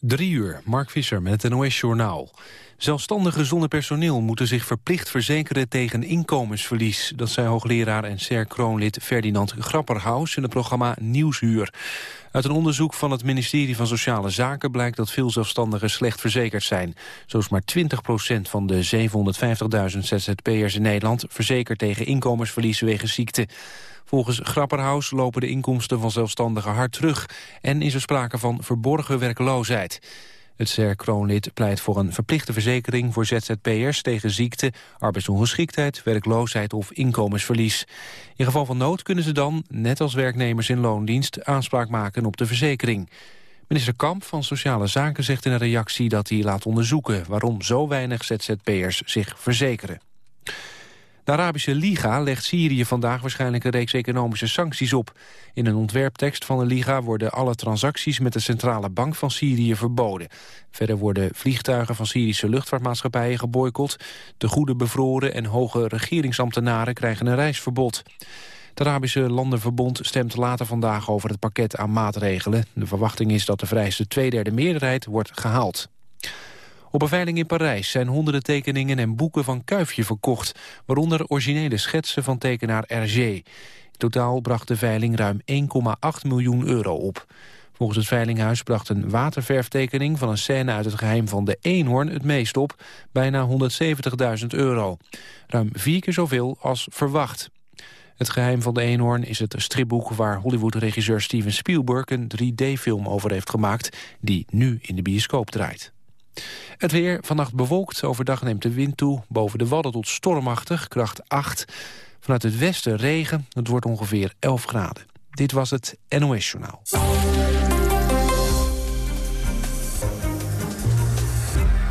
Drie uur, Mark Visser met het NOS-journaal. Zelfstandige zonder personeel moeten zich verplicht verzekeren tegen inkomensverlies. Dat zei hoogleraar en SER-kroonlid Ferdinand Grapperhaus in het programma Nieuwsuur. Uit een onderzoek van het ministerie van Sociale Zaken blijkt dat veel zelfstandigen slecht verzekerd zijn. Zo is maar 20% van de 750.000 ZZP'ers in Nederland verzekerd tegen inkomensverlies wegens ziekte. Volgens Grapperhaus lopen de inkomsten van zelfstandigen hard terug... en is er sprake van verborgen werkloosheid. Het CER-kroonlid pleit voor een verplichte verzekering voor ZZP'ers tegen ziekte, arbeidsongeschiktheid, werkloosheid of inkomensverlies. In geval van nood kunnen ze dan, net als werknemers in loondienst, aanspraak maken op de verzekering. Minister Kamp van Sociale Zaken zegt in een reactie dat hij laat onderzoeken waarom zo weinig ZZP'ers zich verzekeren. De Arabische Liga legt Syrië vandaag waarschijnlijk een reeks economische sancties op. In een ontwerptekst van de Liga worden alle transacties met de centrale bank van Syrië verboden. Verder worden vliegtuigen van Syrische luchtvaartmaatschappijen geboycott. De goede bevroren en hoge regeringsambtenaren krijgen een reisverbod. Het Arabische Landenverbond stemt later vandaag over het pakket aan maatregelen. De verwachting is dat de vereiste tweederde meerderheid wordt gehaald. Op een veiling in Parijs zijn honderden tekeningen en boeken van Kuifje verkocht, waaronder originele schetsen van tekenaar Hergé. In totaal bracht de veiling ruim 1,8 miljoen euro op. Volgens het Veilinghuis bracht een waterverftekening van een scène uit het geheim van de eenhoorn het meest op, bijna 170.000 euro. Ruim vier keer zoveel als verwacht. Het geheim van de eenhoorn is het stripboek waar Hollywood-regisseur Steven Spielberg een 3D-film over heeft gemaakt, die nu in de bioscoop draait. Het weer, vannacht bewolkt, overdag neemt de wind toe. Boven de Wadden tot stormachtig, kracht 8. Vanuit het westen regen, het wordt ongeveer 11 graden. Dit was het NOS Journaal.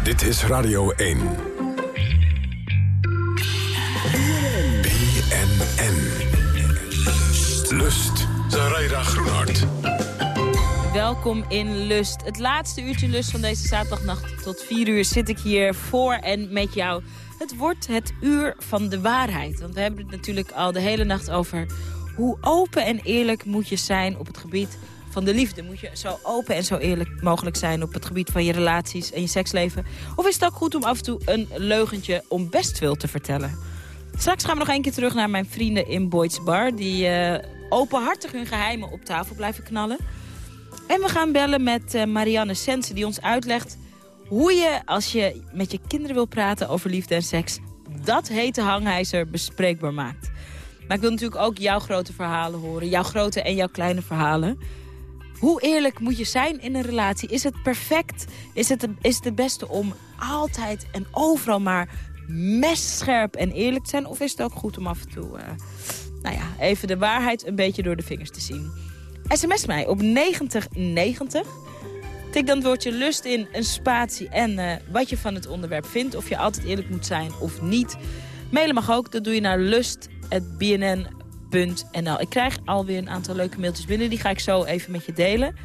Dit is Radio 1. BNN. Lust. Zaraida Groenhart. Welkom in Lust. Het laatste uurtje Lust van deze zaterdagnacht. Tot vier uur zit ik hier voor en met jou. Het wordt het uur van de waarheid. Want we hebben het natuurlijk al de hele nacht over... hoe open en eerlijk moet je zijn op het gebied van de liefde. Moet je zo open en zo eerlijk mogelijk zijn op het gebied van je relaties en je seksleven? Of is het ook goed om af en toe een leugentje om best veel te vertellen? Straks gaan we nog een keer terug naar mijn vrienden in Boyd's Bar... die uh, openhartig hun geheimen op tafel blijven knallen... En we gaan bellen met uh, Marianne Sensen die ons uitlegt hoe je, als je met je kinderen wil praten over liefde en seks... dat hete hangijzer bespreekbaar maakt. Maar ik wil natuurlijk ook jouw grote verhalen horen. Jouw grote en jouw kleine verhalen. Hoe eerlijk moet je zijn in een relatie? Is het perfect? Is het, is het beste om altijd en overal maar messcherp en eerlijk te zijn? Of is het ook goed om af en toe... Uh, nou ja, even de waarheid een beetje door de vingers te zien? SMS mij op 9090. Tik dan het woordje lust in, een spatie en uh, wat je van het onderwerp vindt. Of je altijd eerlijk moet zijn of niet. Mailen mag ook, dat doe je naar lust.bnn.nl. Ik krijg alweer een aantal leuke mailtjes binnen. Die ga ik zo even met je delen.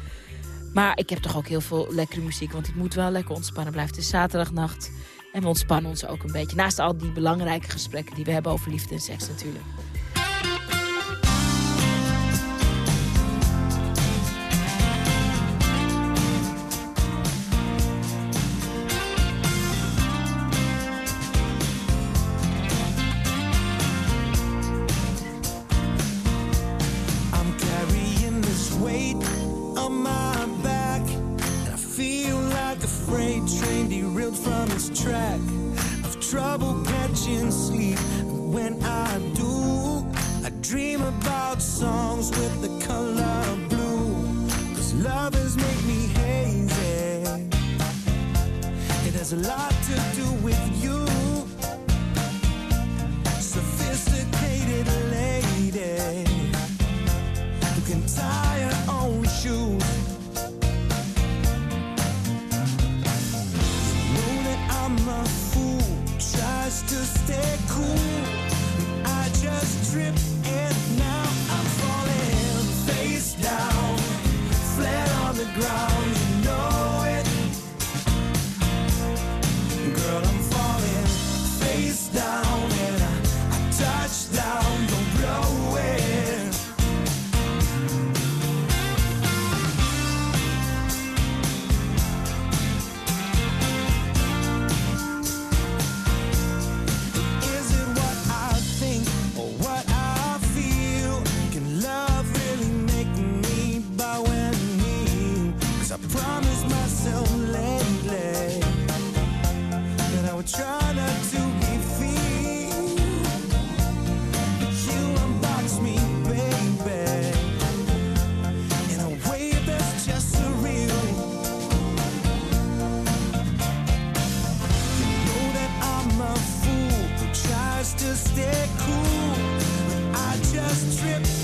Maar ik heb toch ook heel veel lekkere muziek. Want ik moet wel lekker ontspannen blijven. Het is zaterdagnacht. En we ontspannen ons ook een beetje. Naast al die belangrijke gesprekken die we hebben over liefde en seks natuurlijk. cool, but I just tripped.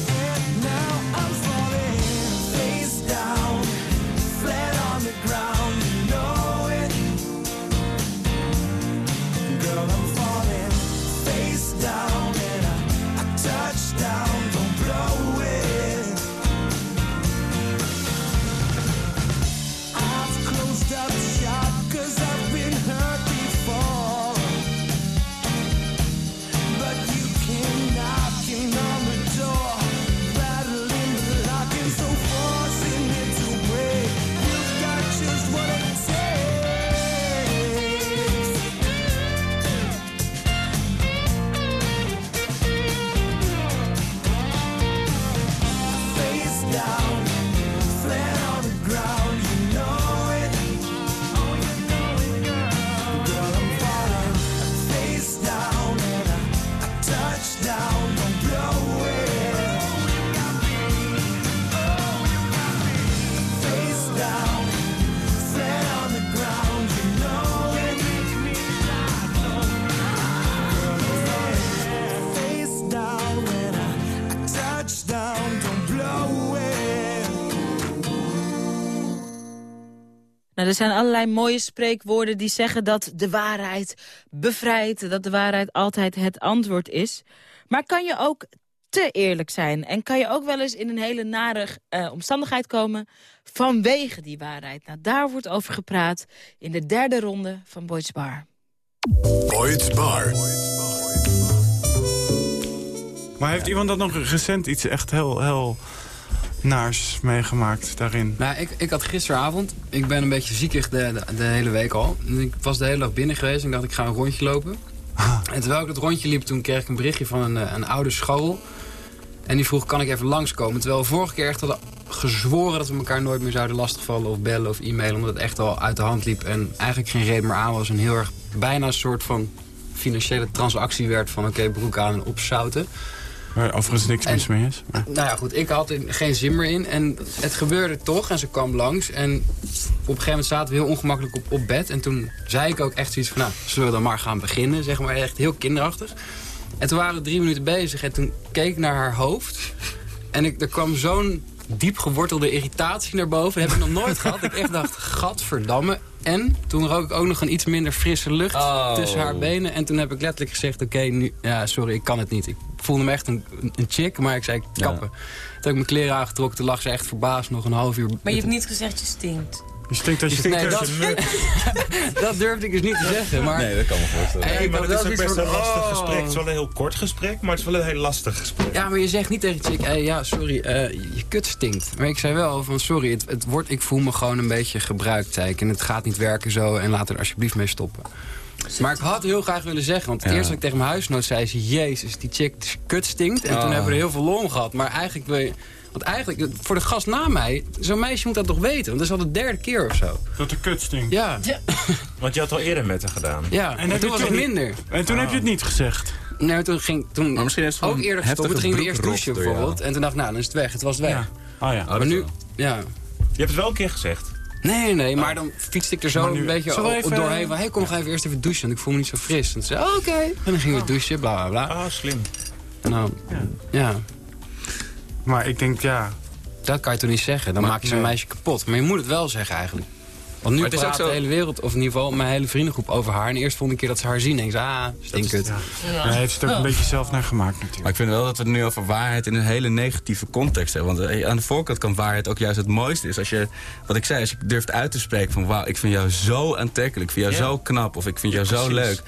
Er zijn allerlei mooie spreekwoorden die zeggen dat de waarheid bevrijdt. Dat de waarheid altijd het antwoord is. Maar kan je ook te eerlijk zijn? En kan je ook wel eens in een hele nare uh, omstandigheid komen vanwege die waarheid? Nou, daar wordt over gepraat in de derde ronde van Boyd's Bar. Boyd's Bar. Maar heeft iemand dat nog recent iets echt heel, heel naars meegemaakt daarin? Nou, ik, ik had gisteravond, ik ben een beetje ziekig de, de, de, hele week al. Ik was de hele dag binnen geweest en dacht ik ga een rondje lopen. Ah. En terwijl ik het rondje liep, toen kreeg ik een berichtje van een, eh, een oude school. En die vroeg, kan ik even langskomen? Terwijl we vorige keer echt hadden gezworen dat we elkaar nooit meer zouden lastigvallen of bellen of e-mailen. Omdat het echt al uit de hand liep en eigenlijk geen reden meer aan was. En heel erg bijna een soort van financiële transactie werd van oké, broek aan en opzouten. Waar overigens niks mis mee is. Nou ja, goed, ik had er geen zin meer in. En het gebeurde toch en ze kwam langs. En op een gegeven moment zaten we heel ongemakkelijk op, op bed. En toen zei ik ook echt zoiets van, nou, zullen we dan maar gaan beginnen? Zeg maar echt heel kinderachtig. En toen waren we drie minuten bezig en toen keek ik naar haar hoofd. En ik, er kwam zo'n diep gewortelde irritatie naar boven. Dat heb ik nog nooit gehad. Ik echt dacht, gadverdamme. En toen rook ik ook nog een iets minder frisse lucht oh. tussen haar benen. En toen heb ik letterlijk gezegd, oké, nu, ja, sorry, ik kan het niet. Ik voelde me echt een, een chick, maar ik zei kappen. Toen heb ik mijn kleren aangetrokken, toen lag ze echt verbaasd nog een half uur. Maar je hebt niet gezegd, je stinkt. Je stinkt als je nee, dat, dat durfde ik dus niet te zeggen. Maar... Nee, dat kan me voorstellen. Nee, maar het is best een lastig oh. gesprek. Het is wel een heel kort gesprek, maar het is wel een heel lastig gesprek. Ja, maar je zegt niet tegen chick, hey, ja, sorry, uh, je kut stinkt. Maar ik zei wel van, sorry, het, het wordt, ik voel me gewoon een beetje gebruikt, zei ik. En het gaat niet werken zo en laat er alsjeblieft mee stoppen. Maar ik had heel graag willen zeggen, want het eerste wat ik tegen mijn huisnoot zei... is, jezus, die chick kut stinkt. En toen oh. hebben we er heel veel lol gehad. Maar eigenlijk wil je want eigenlijk, voor de gast na mij, zo'n meisje moet dat toch weten. Want dat is al de derde keer of zo. Dat de kut stinkt. Ja. Want je had al eerder met haar gedaan. Ja, en, toen was het minder. En toen heb je het niet gezegd? Nee, toen ging toen maar misschien is het ook eerder gestopt. Toen ging we eerst douchen bijvoorbeeld. En toen dacht ik, nou, dan is het weg. Het was weg. Ja. Oh ja. maar nu, ja. Je hebt het wel een keer gezegd. Nee, nee, maar dan fietste ik er zo een beetje even, doorheen. Van, hey, kom nog even eerst even douchen, want ik voel me niet zo fris. En toen zei oké. En dan gingen we oh. douchen, bla, bla, bla. Ah, slim. En dan, ja. Maar ik denk, ja... Dat kan je toch niet zeggen? Dan maak je zo'n meisje kapot. Maar je moet het wel zeggen eigenlijk. Want nu praat zo... de hele wereld, of in ieder geval mijn hele vriendengroep over haar. En de eerste volgende keer dat ze haar zien, denk ze, ah, stinkut. Ja. Ja. Hij heeft het ook een beetje zelf naar gemaakt natuurlijk. Maar ik vind wel dat we het nu over waarheid in een hele negatieve context hebben. Want eh, aan de voorkant kan waarheid ook juist het mooiste is. Als je, wat ik zei, als je durft uit te spreken van... wauw, ik vind jou zo aantrekkelijk, ik vind jou zo knap... of ik vind jou zo leuk.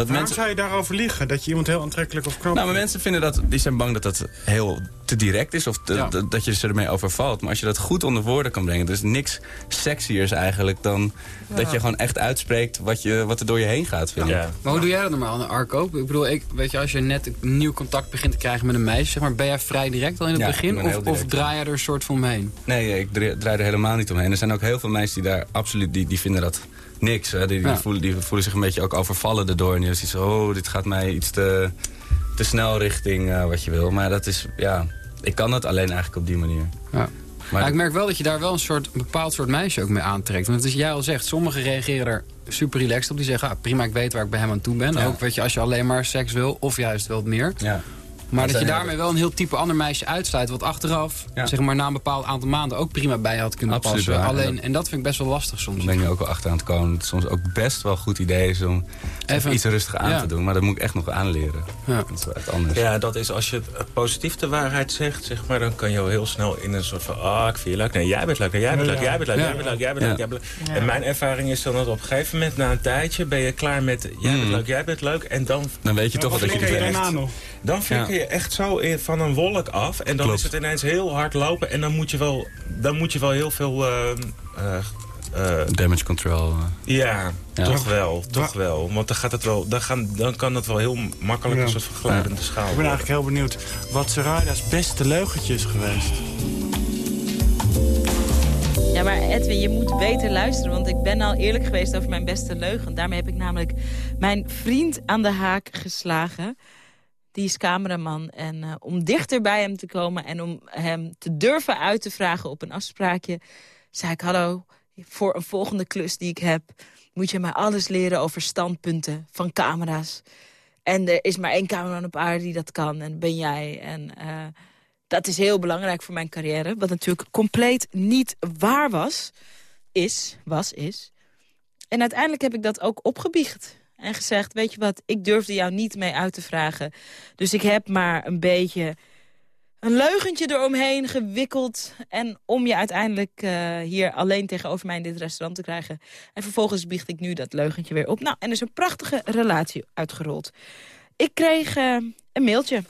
Dat Waarom mensen... zou je daarover liegen? Dat je iemand heel aantrekkelijk of knap Nou, maar mensen vinden dat, die zijn bang dat dat heel te direct is. Of dat je ze ermee overvalt. Maar als je dat goed onder woorden kan brengen. Er is niks sexiers eigenlijk dan dat je gewoon echt uitspreekt wat, je, wat er door je heen gaat. Vind ja. Maar hoe doe jij dat normaal, Arco? Ik bedoel, ik, weet je, als je net een nieuw contact begint te krijgen met een meisje. Zeg maar, ben jij vrij direct al in het begin? Of, of, draai je er een soort van omheen? Nee, ik draai er helemaal niet omheen. Er zijn ook heel veel meisjes die daar absoluut, die, die vinden dat niks. Hè. Die, die, voelen, die voelen zich een beetje ook overvallen erdoor. En ziet zo, oh, dit gaat mij iets te, te snel richting uh, wat je wil. Maar dat is, ja, ik kan dat alleen eigenlijk op die manier. Ja. Maar ik merk wel dat je daar wel een, soort, een bepaald soort meisje ook mee aantrekt. Want is jij al zegt, sommigen reageren er super relaxed op. Die zeggen, ah, prima, ik weet waar ik bij hem aan toe ben. Ook weet je, als je alleen maar seks wil of juist wel meer. Ja. Maar dat je daarmee wel een heel type ander meisje uitsluit... wat achteraf, zeg maar na een bepaald aantal maanden... ook prima bij je had kunnen Absoluut, passen. Alleen, en dat vind ik best wel lastig soms. Daar ben je ook wel achter aan het komen. Het soms ook best wel een goed idee is om even iets rustig aan te doen. Maar dat moet ik echt nog aanleren. Ja. Dat is wel echt anders. Ja, dat is als je positief de waarheid zegt... Zeg maar, dan kan je heel snel in een soort van... ah, oh, ik vind je leuk. Nee, jij bent leuk. jij bent leuk. Jij bent leuk. Jij bent leuk. Jij bent leuk. Jij bent leuk. En mijn ervaring is dan dat op een gegeven moment... na een tijdje ben je klaar met... jij bent mm. leuk, jij bent leuk. En dan... Dan weet je toch dat je het bent. Dan flikker je echt zo van een wolk af. En dan is het ineens heel hard lopen. En dan moet je wel, dan moet je wel heel veel... Uh, uh, Damage control. Ja, toch wel. Toch wel. Want dan, gaat het wel, dan, gaan, dan kan het wel heel makkelijk een soort verglijdende schaal Ik ben eigenlijk heel benieuwd wat Sarayda's beste leugentje is geweest. Ja, maar Edwin, je moet beter luisteren, want ik ben al eerlijk geweest over mijn beste leugen. Daarmee heb ik namelijk mijn vriend aan de haak geslagen die is cameraman. En uh, om dichter bij hem te komen en om hem te durven uit te vragen op een afspraakje... zei ik, hallo, voor een volgende klus die ik heb... moet je mij alles leren over standpunten van camera's. En er is maar één cameraman op aarde die dat kan, en ben jij. En uh, dat is heel belangrijk voor mijn carrière. Wat natuurlijk compleet niet waar was. is, was, is. En uiteindelijk heb ik dat ook opgebiecht. En gezegd, weet je wat, ik durfde jou niet mee uit te vragen. Dus ik heb maar een beetje een leugentje eromheen gewikkeld... en om je uiteindelijk uh, hier alleen tegenover mij in dit restaurant te krijgen. En vervolgens biecht ik nu dat leugentje weer op. Nou, en er is een prachtige relatie uitgerold. Ik kreeg uh, een mailtje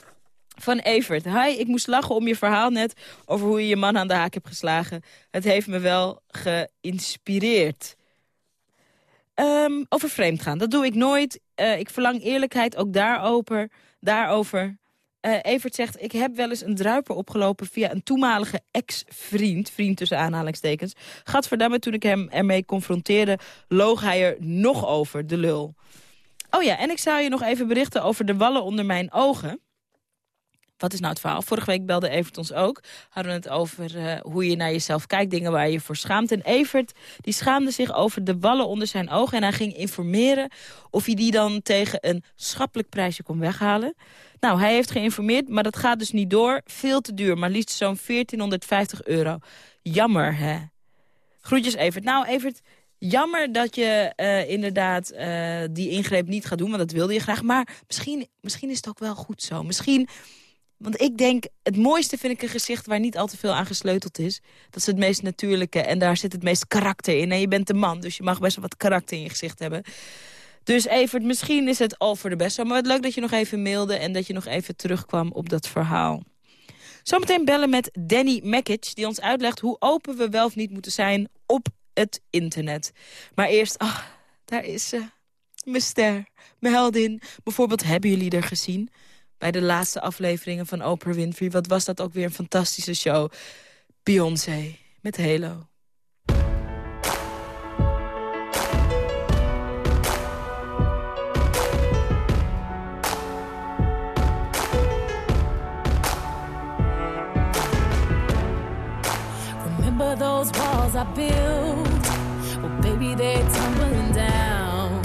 van Evert. Hi, ik moest lachen om je verhaal net over hoe je je man aan de haak hebt geslagen. Het heeft me wel geïnspireerd. Um, over vreemd gaan, dat doe ik nooit. Uh, ik verlang eerlijkheid ook daarover. daarover. Uh, Evert zegt, ik heb wel eens een druiper opgelopen via een toenmalige ex-vriend. Vriend tussen aanhalingstekens. Gadverdamme, toen ik hem ermee confronteerde, loog hij er nog over, de lul. Oh ja, en ik zou je nog even berichten over de wallen onder mijn ogen. Wat is nou het verhaal? Vorige week belde Evert ons ook. Hadden we het over uh, hoe je naar jezelf kijkt, dingen waar je voor schaamt. En Evert die schaamde zich over de wallen onder zijn ogen. En hij ging informeren of hij die dan tegen een schappelijk prijsje kon weghalen. Nou, hij heeft geïnformeerd, maar dat gaat dus niet door. Veel te duur, maar liefst zo'n 1450 euro. Jammer, hè? Groetjes, Evert. Nou, Evert, jammer dat je uh, inderdaad uh, die ingreep niet gaat doen, want dat wilde je graag. Maar misschien, misschien is het ook wel goed zo. Misschien want ik denk, het mooiste vind ik een gezicht waar niet al te veel aan gesleuteld is. Dat is het meest natuurlijke en daar zit het meest karakter in. En je bent een man, dus je mag best wel wat karakter in je gezicht hebben. Dus Evert, misschien is het al voor de beste. Maar het leuk dat je nog even mailde en dat je nog even terugkwam op dat verhaal. Zometeen bellen met Danny Mekic, die ons uitlegt hoe open we wel of niet moeten zijn op het internet. Maar eerst, ach, daar is ze. Mijn ster, mijn heldin. Bijvoorbeeld, hebben jullie er gezien? Bij de laatste afleveringen van Oprah Winfrey. Wat was dat ook weer een fantastische show. Beyoncé met Halo. Remember those walls I built? Well, baby, they're tumbling down.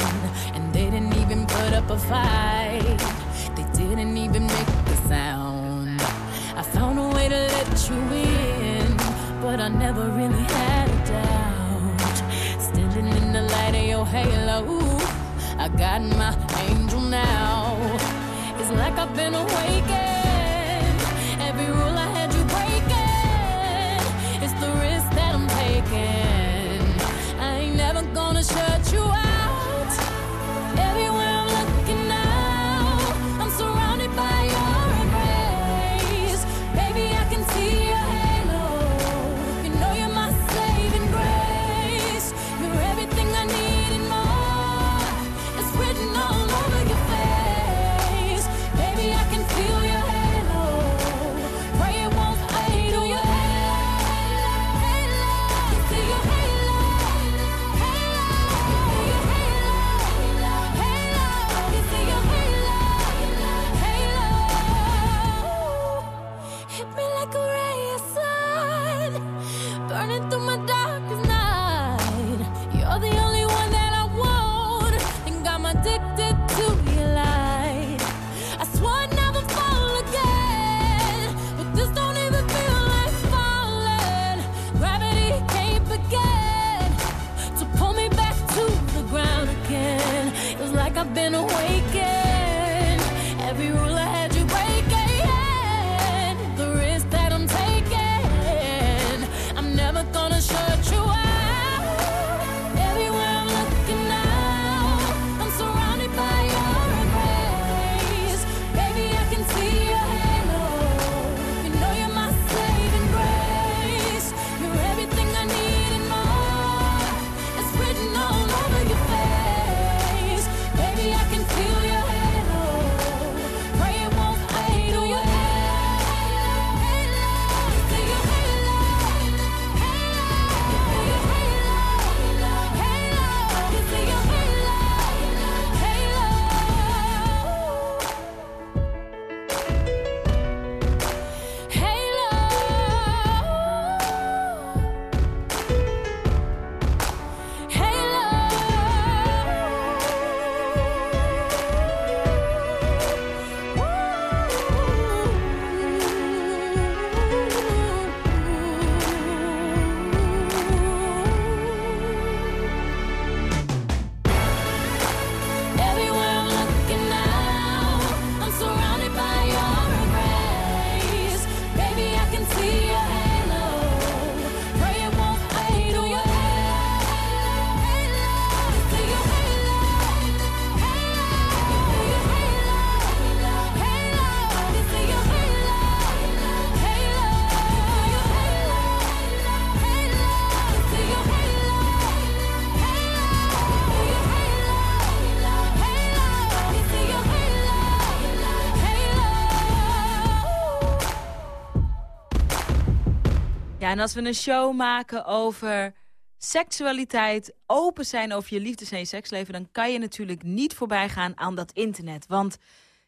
And they didn't even put up a fight. Didn't even make the sound. I found a way to let you in, but I never really had a doubt. Standing in the light of your halo, I got my angel now. It's like I've been awakened. Every rule I had en als we een show maken over seksualiteit, open zijn over je liefdes- en je seksleven... dan kan je natuurlijk niet voorbij gaan aan dat internet. Want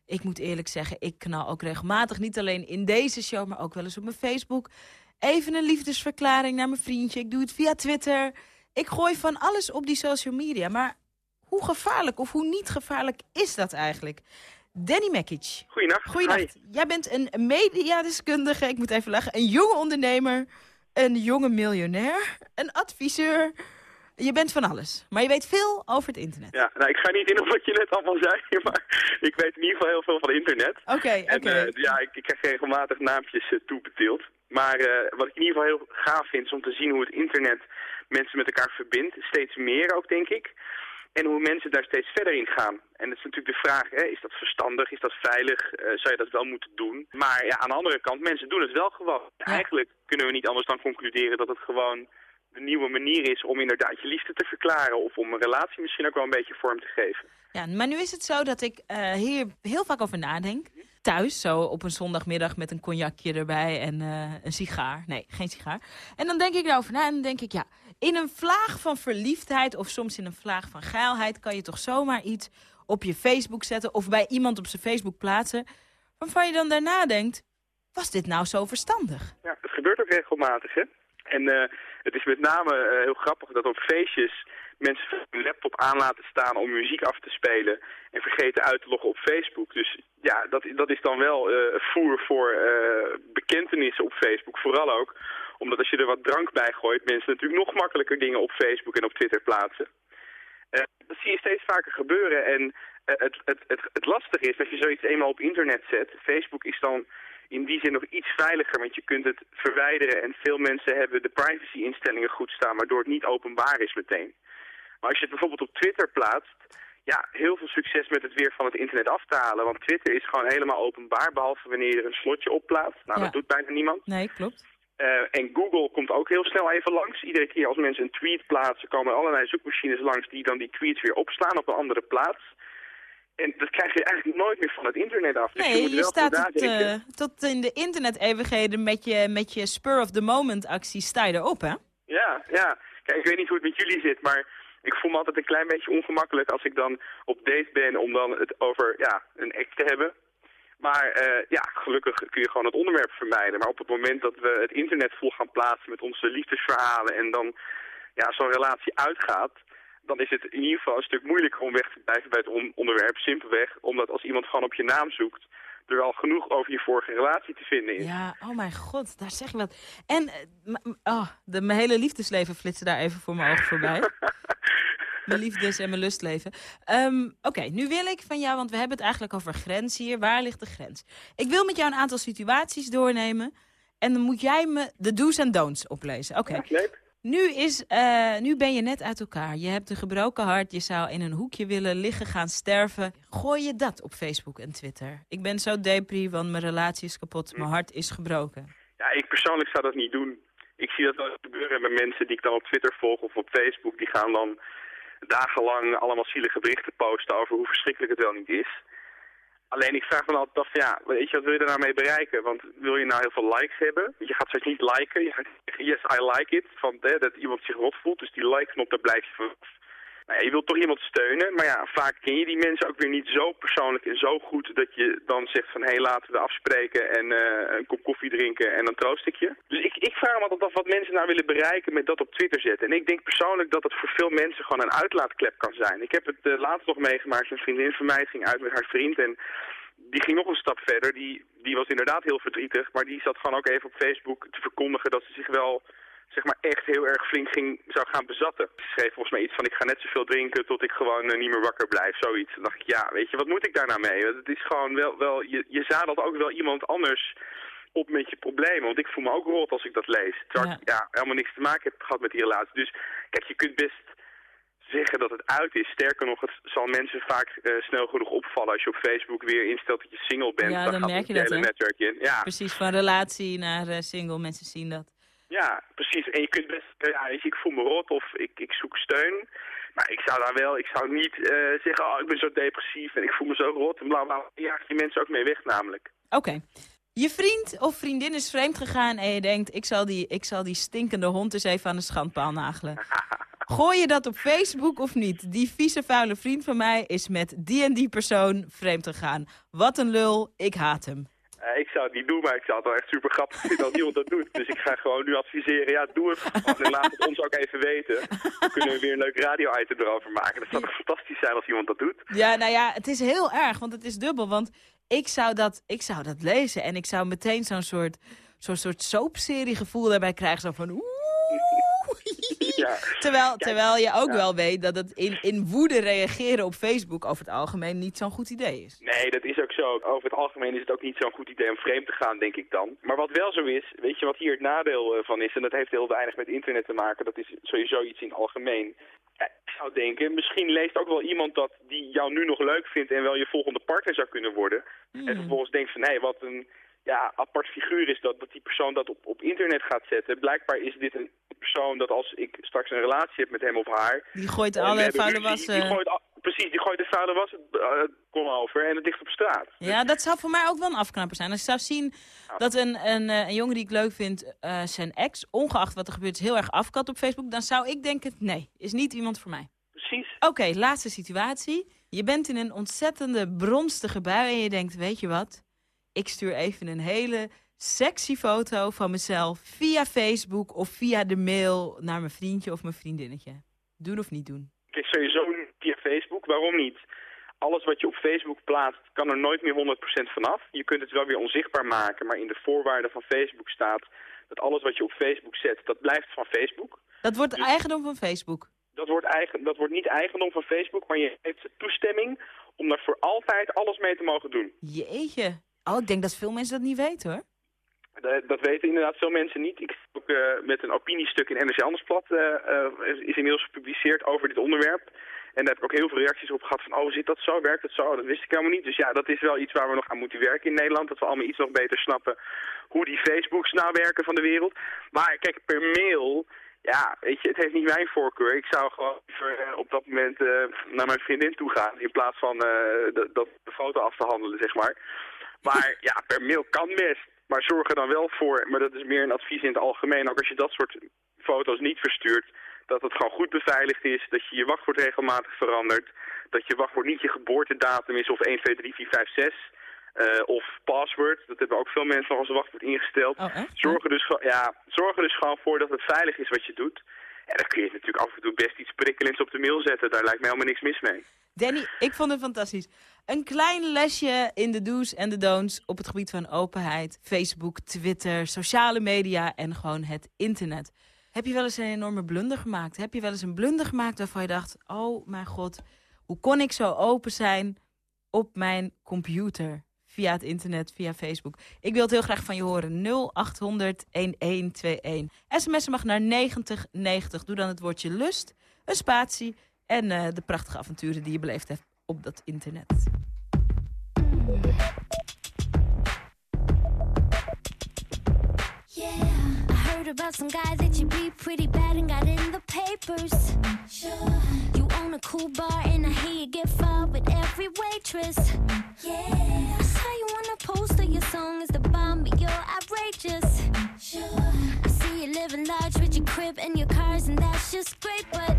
ik moet eerlijk zeggen, ik knal ook regelmatig... niet alleen in deze show, maar ook wel eens op mijn Facebook... even een liefdesverklaring naar mijn vriendje. Ik doe het via Twitter. Ik gooi van alles op die social media. Maar hoe gevaarlijk of hoe niet gevaarlijk is dat eigenlijk? Danny Mekic. Goeienacht. Goeienacht. Jij bent een mediadeskundige, ik moet even lachen. Een jonge ondernemer, een jonge miljonair, een adviseur. Je bent van alles, maar je weet veel over het internet. Ja, nou, ik ga niet in op wat je net allemaal zei, maar ik weet in ieder geval heel veel van internet. Oké, oké. eh, ja, ik, ik krijg regelmatig naampjes uh. Maar eh, wat ik in ieder geval heel gaaf vind, is om te zien hoe het internet mensen met elkaar verbindt. Steeds meer ook, denk ik. En hoe mensen daar steeds verder in gaan. En dat is natuurlijk de vraag, hè, is dat verstandig, is dat veilig, Eh, zou je dat wel moeten doen? Maar ja, aan de andere kant, mensen doen het wel gewoon. Eigenlijk kunnen we niet anders dan concluderen dat het gewoon de nieuwe manier is om inderdaad je liefde te verklaren. Of om een relatie misschien ook wel een beetje vorm te geven. Ja, maar nu is het zo dat ik eh, hier heel vaak over nadenk. Thuis, zo op een zondagmiddag met een cognacje erbij en eh, een sigaar. Nee, geen sigaar. En dan denk ik erover na en dan denk ik, ja, in een vlaag van verliefdheid of soms in een vlaag van geilheid kan je toch zomaar iets op je Facebook zetten of bij iemand op zijn Facebook plaatsen, waarvan je dan daarna denkt, was dit nou zo verstandig? Ja, het gebeurt ook regelmatig, hè? En eh, het is met name eh, heel grappig dat op feestjes mensen hun laptop aan laten staan om muziek af te spelen en vergeten uit te loggen op Facebook. Dus ja, dat, dat is dan wel eh, voer voor bekentenissen op Facebook, vooral ook. Omdat als je er wat drank bij gooit, mensen natuurlijk nog makkelijker dingen op Facebook en op Twitter plaatsen. Eh, dat zie je steeds vaker gebeuren en eh, het, het, het, het lastige is dat je zoiets eenmaal op internet zet. Facebook is dan in die zin nog iets veiliger, want je kunt het verwijderen en veel mensen hebben de privacy-instellingen goed staan, waardoor het niet openbaar is meteen. Maar als je het bijvoorbeeld op Twitter plaatst, ja, heel veel succes met het weer van het internet af te halen, want Twitter is gewoon helemaal openbaar, behalve wanneer je er een slotje op plaatst. Nou, Ja. dat doet bijna niemand. Nee, klopt. Eh, en Google komt ook heel snel even langs. Iedere keer als mensen een tweet plaatsen, komen er allerlei zoekmachines langs die dan die tweets weer opslaan op een andere plaats. En dat krijg je eigenlijk nooit meer van het internet af. Dus je Nee, moet je wel staat eh, tot in de internet-eeuwigheden met je, met je spur of the moment actie sta je erop, hè? Ja, ja. Kijk, ik weet niet hoe het met jullie zit, maar ik voel me altijd een klein beetje ongemakkelijk als ik dan op date ben om dan het over ja, een act te hebben. Maar eh, ja, gelukkig kun je gewoon het onderwerp vermijden. Maar op het moment dat we het internet vol gaan plaatsen met onze liefdesverhalen en dan ja, zo'n relatie uitgaat, dan is het in ieder geval een stuk moeilijker om weg te blijven bij het on- onderwerp. Simpelweg omdat als iemand gewoon op je naam zoekt, er al genoeg over je vorige relatie te vinden is. Ja, oh mijn god, daar zeg je wat. En eh, oh, de, mijn hele liefdesleven flitsen daar even voor mijn ogen voorbij. mijn liefdes- en mijn lustleven. Ehm, Oké, nu wil ik van jou, want we hebben het eigenlijk over grens hier. Waar ligt de grens? Ik wil met jou een aantal situaties doornemen. En dan moet jij me de do's en don'ts oplezen. Oké. Nu, is, eh, nu ben je net uit elkaar. Je hebt een gebroken hart. Je zou in een hoekje willen liggen gaan sterven. Gooi je dat op Facebook en Twitter? Ik ben zo depri, want mijn relatie is kapot. Mijn hart is gebroken. Ja, ik persoonlijk zou dat niet doen. Ik zie dat wel gebeuren bij mensen die ik dan op Twitter volg of op Facebook. Die gaan dan dagenlang allemaal zielige berichten posten over hoe verschrikkelijk het wel niet is. Alleen ik vraag me altijd af, ja, weet je, wat wil je er nou mee bereiken? Want wil je nou heel veel likes hebben? Je gaat straks niet liken, je gaat zeggen, yes, I like it. Van, dat iemand zich rot voelt, dus die like-knop, daar blijf je. Nou ja, je wilt toch iemand steunen, maar ja, vaak ken je die mensen ook weer niet zo persoonlijk en zo goed dat je dan zegt van, hé, hey, laten we afspreken en eh, een kop koffie drinken en dan troost ik je. Dus ik, ik vraag me altijd af wat mensen nou willen bereiken met dat op Twitter zetten. En ik denk persoonlijk dat het voor veel mensen gewoon een uitlaatklep kan zijn. Ik heb het eh, laatst nog meegemaakt, een vriendin van mij ging uit met haar vriend en die ging nog een stap verder. Die, die was inderdaad heel verdrietig, maar die zat gewoon ook even op Facebook te verkondigen dat ze zich wel zeg maar echt heel erg flink ging, zou gaan bezatten. Ze schreef volgens mij iets van ik ga net zoveel drinken tot ik gewoon eh, niet meer wakker blijf, zoiets. Dan dacht ik, ja, weet je, wat moet ik daar nou mee? Het is gewoon wel, wel je, je zadelt ook wel iemand anders op met je problemen. Want ik voel me ook rot als ik dat lees. Terwijl ik ja, helemaal niks te maken heb gehad met die relatie. Dus kijk, je kunt best zeggen dat het uit is. Sterker nog, het zal mensen vaak eh, snel genoeg opvallen als je op Facebook weer instelt dat je single bent. Ja, dan gaat merk je dat, netwerk in. Ja, Precies, van relatie naar eh, single. Mensen zien dat. Ja, precies. En je kunt best, eh, ja, weet je, ik voel me rot of ik, ik zoek steun. Maar ik zou daar wel, ik zou niet eh, zeggen, oh, ik ben zo depressief en ik voel me zo rot en bla bla. Ja, die mensen ook mee weg namelijk. Oké. Je vriend of vriendin is vreemd gegaan en je denkt... Ik zal, die, ik zal die stinkende hond eens even aan de schandpaal nagelen. Gooi je dat op Facebook of niet? Die vieze vuile vriend van mij is met die en die persoon vreemd gegaan. Wat een lul, ik haat hem. Ik zou het niet doen, maar ik zou het wel echt super grappig vinden als iemand dat doet. Dus ik ga gewoon nu adviseren, ja, doe het gewoon. En laat het ons ook even weten. Dan kunnen we weer een leuk radio-item erover maken. Dat zou fantastisch zijn als iemand dat doet? Ja, nou ja, het is heel erg, want het is dubbel. Want ik zou dat, ik zou dat lezen en ik zou meteen zo'n soort, zo'n soort soapserie gevoel daarbij krijgen. Zo van, oeh. Ja. Terwijl, terwijl je ook wel weet dat het in, in woede reageren op Facebook over het algemeen niet zo'n goed idee is. Nee, dat is ook zo. Over het algemeen is het ook niet zo'n goed idee om vreemd te gaan, denk ik dan. Maar wat wel zo is, weet je wat hier het nadeel eh, van is, en dat heeft heel weinig met internet te maken, dat is sowieso iets in het algemeen. Ik zou denken, misschien leest ook wel iemand dat die jou nu nog leuk vindt en wel je volgende partner zou kunnen worden. En vervolgens denkt van, hé, wat een ja, apart figuur is dat, dat die persoon dat op, op internet gaat zetten. Blijkbaar is dit een persoon dat als ik straks een relatie heb met hem of haar... Die gooit we alle vuile ruzie, was... Die gooit, al- precies, die gooit de vuile was het eh, kom over en het ligt op straat. Ja, dat zou voor mij ook wel een afknapper zijn. Als ik zou zien dat een, een, eh, een jongen die ik leuk vind eh, zijn ex, ongeacht wat er gebeurt, heel erg afkat op Facebook, dan zou ik denken, nee, is niet iemand voor mij. Precies. Oké, laatste situatie. Je bent in een ontzettende bronstige bui en je denkt, weet je wat? Ik stuur even een hele sexy foto van mezelf via Facebook of via de mail naar mijn vriendje of mijn vriendinnetje. Doen of niet doen? Kijk, sowieso niet via Facebook. Waarom niet? Alles wat je op Facebook plaatst, kan er nooit meer 100% vanaf. Je kunt het wel weer onzichtbaar maken, maar in de voorwaarden van Facebook staat dat alles wat je op Facebook zet, dat blijft van Facebook. Dat wordt eigendom van Facebook. Dat wordt, eigen, dat wordt niet eigendom van Facebook, maar je heeft toestemming om daar voor altijd alles mee te mogen doen. Jeetje. Oh, ik denk dat veel mensen dat niet weten hoor. Dat, weten inderdaad veel mensen niet. Ik ook eh, met een opiniestuk in NRC Handelsblad eh, eh, is inmiddels gepubliceerd over dit onderwerp. En daar heb ik ook heel veel reacties op gehad van, oh zit dat zo, werkt dat zo? Dat wist ik helemaal niet. Dus ja, dat is wel iets waar we nog aan moeten werken in Nederland. Dat we allemaal iets nog beter snappen hoe die Facebooks nou werken van de wereld. Maar kijk, per mail, ja, weet je, het heeft niet mijn voorkeur. Ik zou gewoon op dat moment naar mijn vriendin toe gaan in plaats van dat de foto af te handelen, zeg maar. Maar ja, per mail kan best. Maar zorg er dan wel voor, maar dat is meer een advies in het algemeen, ook als je dat soort foto's niet verstuurt, dat het gewoon goed beveiligd is, dat je je wachtwoord regelmatig verandert, dat je wachtwoord niet je geboortedatum is of 1, 2, 3, 4, 5, 6, eh, of password. Dat hebben ook veel mensen nog als wachtwoord ingesteld. Oh? Zorg er, dus, ja, zorg er dus gewoon voor dat het veilig is wat je doet. En dan kun je natuurlijk af en toe best iets prikkelends op de mail zetten. Daar lijkt me helemaal niks mis mee. Danny, ik vond het fantastisch. Een klein lesje in de do's en de don'ts op het gebied van openheid. Facebook, Twitter, sociale media en gewoon het internet. Heb je wel eens een enorme blunder gemaakt? Heb je wel eens een blunder gemaakt waarvan je dacht... oh mijn god, hoe kon ik zo open zijn op mijn computer? Via het internet, via Facebook. Ik wil het heel graag van je horen. 0800 1121. SMS'en mag naar 9090. Doe dan het woordje lust, een spatie en eh, de prachtige avonturen die je beleefd hebt op dat internet. Yeah, about some guy that you beat pretty bad and got in the papers. Sure. You own a cool bar and I hear you get fired with every waitress. Yeah, just great. But